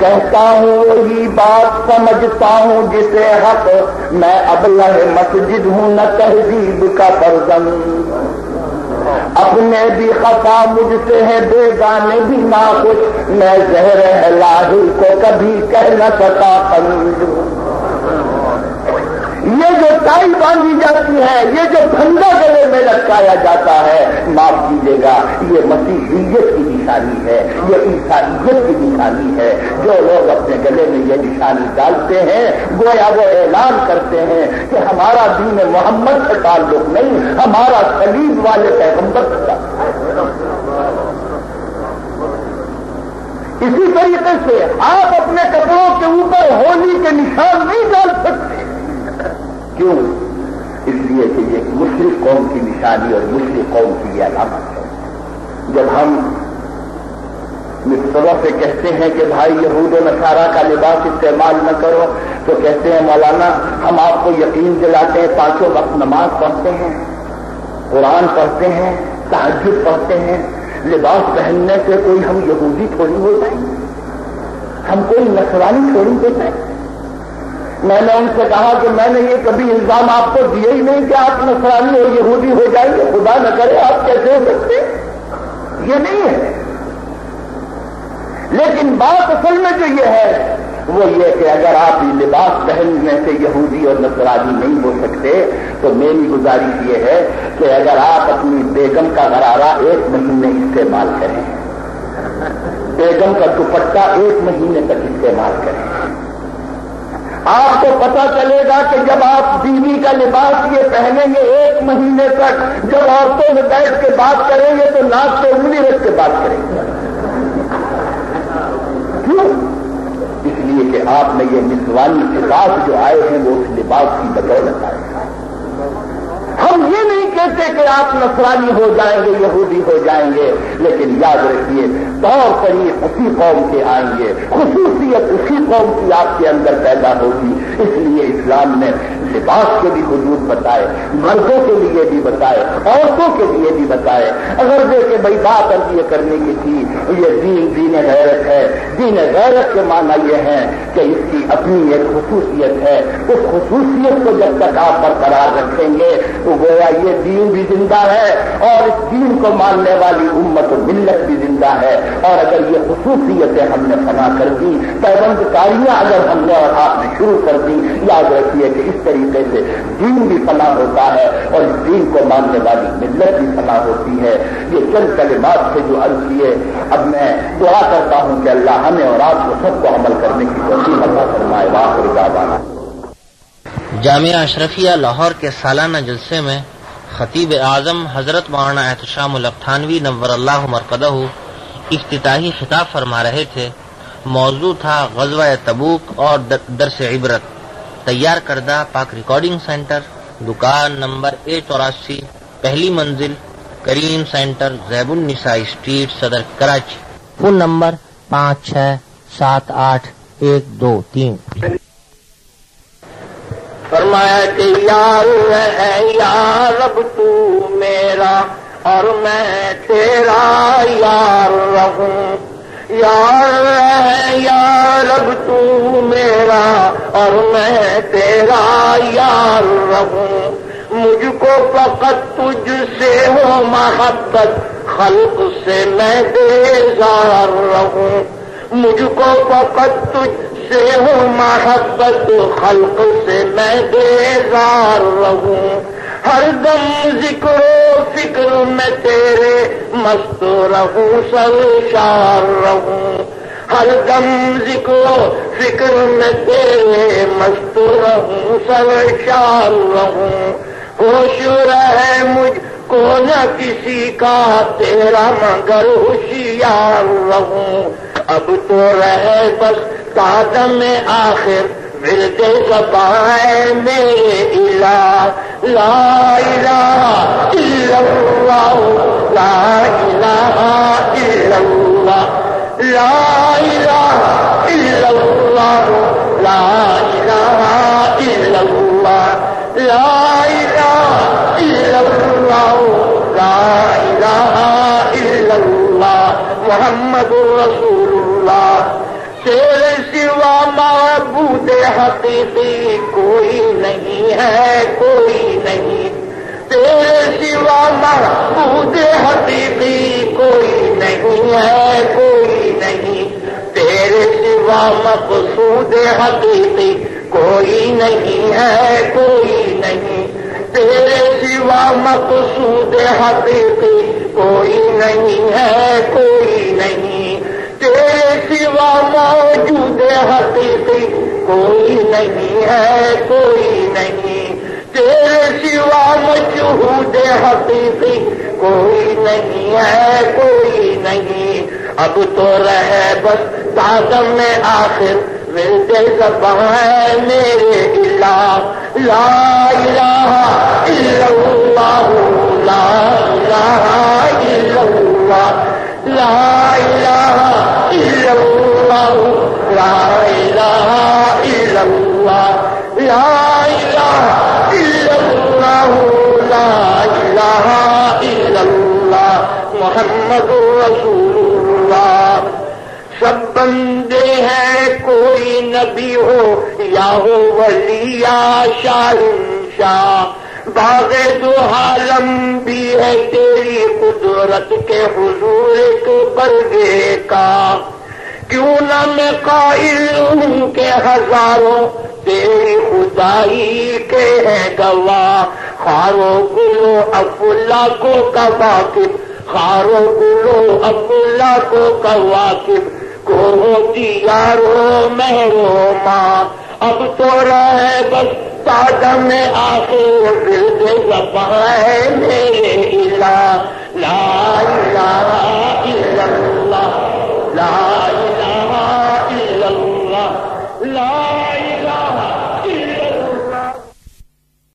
کہتا ہوں، وہی بات سمجھتا ہوں جسے حق۔ میں اب لہ مسجد ہوں، نہ تہذیب کا پرزن اپنے بھی خطا مجھ سے ہے، بے گانے بھی نہ کچھ میں زہر لاہل کو کبھی کہہ نہ سکا پنج یہ جو ٹائی باندھی جاتی ہے، یہ جو دھندا گلے میں لٹکایا جاتا ہے، معاف کیجیے گا، یہ مسیحیت کی نشانی ہے، یہ عیسائیت کی نشانی ہے۔ جو لوگ اپنے گلے میں یہ نشانی ڈالتے ہیں، گویا وہ اعلان کرتے ہیں کہ ہمارا دین محمد سے تعلق نہیں، ہمارا سلیم والے پیغمبر سے اسی طریقے سے آپ اپنے کپڑوں کے اوپر ہولی کے نشان نہیں ڈال سکتے۔ کیوں؟ اس لیے کہ یہ مشرق قوم کی نشانی اور مشرق قوم کی یہ علامت ہے۔ جب ہم مصروں سے کہتے ہیں کہ بھائی یہود و نصارہ کا لباس استعمال نہ کرو، تو کہتے ہیں مولانا، ہم آپ کو یقین دلاتے ہیں، پانچوں وقت نماز پڑھتے ہیں، قرآن پڑھتے ہیں تحجد پڑھتے ہیں، لباس پہننے سے کوئی ہم یہودی تھوڑی ہو جائیں؟ ہم کوئی نسوانی تھوڑی ہو جائیں؟ میں نے ان سے کہا کہ میں نے یہ کبھی الزام آپ کو دیے ہی نہیں کہ آپ نسرانی اور یہودی ہو جائیں گے، خدا نہ کرے، آپ کیسے ہو سکتے؟ یہ نہیں ہے۔ لیکن بات اصل میں جو یہ ہے، وہ یہ کہ اگر آپ لباس پہننے سے یہودی اور نسرانی نہیں ہو سکتے، تو میری گزارش یہ ہے کہ اگر آپ اپنی بیگم کا غرارہ ایک مہینے استعمال کریں۔ بیگم کا دوپٹہ ایک مہینے تک استعمال کریں۔ آپ کو پتا چلے گا کہ جب آپ بیوی کا لباس یہ پہنیں گے ایک مہینے تک، جب عورتوں میں بیٹھ کے بات کریں گے تو ناک سے انگلی رکھ کے بات کریں گے۔ کیوں؟ اس لیے کہ آپ نے یہ نسوانی لباس جو آئے ہیں وہ اس لباس کی بدولت آئے۔ ہیں ہم یہ نہیں کہتے کہ آپ نسرانی ہو جائیں گے، یہودی ہو جائیں گے، لیکن یاد رکھیے طور طریق اسی قوم کے آئیں گے، خصوصیت اسی قوم کی آپ کے اندر پیدا ہوگی، اس لیے اسلام نے لباس کے بھی حدود بتائے، مردوں کے لیے بھی بتائے، عورتوں کے لیے بھی بتائے۔ اگر دیکھے بھائی بات اب یہ کرنے کی تھی، یہ دین دین غیرت ہے۔ دین غیرت کے معنی یہ ہے کہ اس کی اپنی ایک خصوصیت ہے۔ اس خصوصیت کو جب تک آپ برقرار رکھیں گے، تو گویا یہ دین بھی زندہ ہے اور اس دین کو ماننے والی امت و ملت بھی زندہ ہے۔ اور اگر یہ خصوصیتیں ہم نے فنا کر دی پیبند کاریاں اگر ہم نے اور آپ نے شروع کر دی یاد رکھیے کہ اس طریقے طریقے سے دین بھی فنا ہوتا ہے اور دین کو ماننے والی ملت بھی فنا ہوتی ہے۔ یہ چند کلمات سے جو عرض کیے، اب میں دعا کرتا ہوں کہ اللہ ہمیں اور آپ کو سب کو عمل کرنے کی کوشش اللہ فرمائے۔ واقع جامعہ اشرفیہ لاہور کے سالانہ جلسے میں خطیب اعظم حضرت مولانا احتشام الفتانوی نور اللہ مرکدہ افتتاحی خطاب فرما رہے تھے۔ موضوع تھا غزوہ تبوک اور درس عبرت۔ تیار کردہ پاک ریکارڈنگ سینٹر، دکان نمبر اے چوراسی، پہلی منزل، کریم سینٹر، زیب النساء اسٹریٹ، صدر کراچی۔ فون نمبر پانچ چھ سات آٹھ ایک دو تین۔ فرمایا کہ یار ہے یا رب تو میرا اور میں تیرا یار رہوں۔ یار ہے یا رب تو میرا اور میں تیرا یار رہوں۔ مجھ کو فقط تجھ سے ہو محبت، خلق سے میں بیزار رہوں۔ مجھ کو فقط تجھ سے ہوں محبت خلق سے میں بیزار رہوں۔ ہر دم ذکر و فکر میں تیرے مست رہوں سرشار رہوں۔ ہر دم ذکر و فکر میں تیرے مست رہوں سرشار رہوں۔ ہوش رہے مجھ کو نہ کسی کا، تیرا مگر ہوشیار رہوں۔ اب تو رہے بس قادم آخر ورد زبان میرے الہ، لا الہ الا اللہ، لا الہ الا اللہ، لا الہ الا اللہ، لا الہ الا اللہ، لا الہ الا اللہ، لا الہ الا اللہ، محمد رسول اللہ۔ تیرے سوا معبود حقیقی کوئی نہیں ہے، کوئی نہیں۔ تیرے سوا معبود حقیقی کوئی نہیں ہے، کوئی نہیں۔ تیرے سوا مقصود حقیقی کوئی نہیں ہے، کوئی نہیں۔ تیرے سوا مقصود حقیقی کوئی نہیں ہے، کوئی نہیں۔ تیرے سوا موجود حقیقی کوئی نہیں ہے، کوئی نہیں۔ تیرے سوا مشہود حقیقی کوئی نہیں ہے، کوئی نہیں۔ اب تو رہے بس تاغم میں آخر ملتے زبان میرے اللہ لا الہ الا اللہ، لا الہ الا اللہ۔ لا الہ الا اللہ لا الہ الا اللہ لا الہ الا اللہ لا الہ الا اللہ محمد رسول اللہ سب بندے ہیں کوئی نبی ہو، یا ہو ولی یا شاہ شاہ. باغ دو عالم بھی ہے تیری قدرت کے حضور ایک برگے کا۔ کیوں نہ میں قائل ہوں کہ ہزاروں تیری خدائی کے ہیں گواہ۔ خارو گلو افلا کو کباقب خارو گلو افلا کو کواقب کو ہوتی یارو مہرو ماں۔ اب تو رہے بس تازہ میں آسو دل کے زباں ہے میرے الہ، لا الہ الا اللہ، لا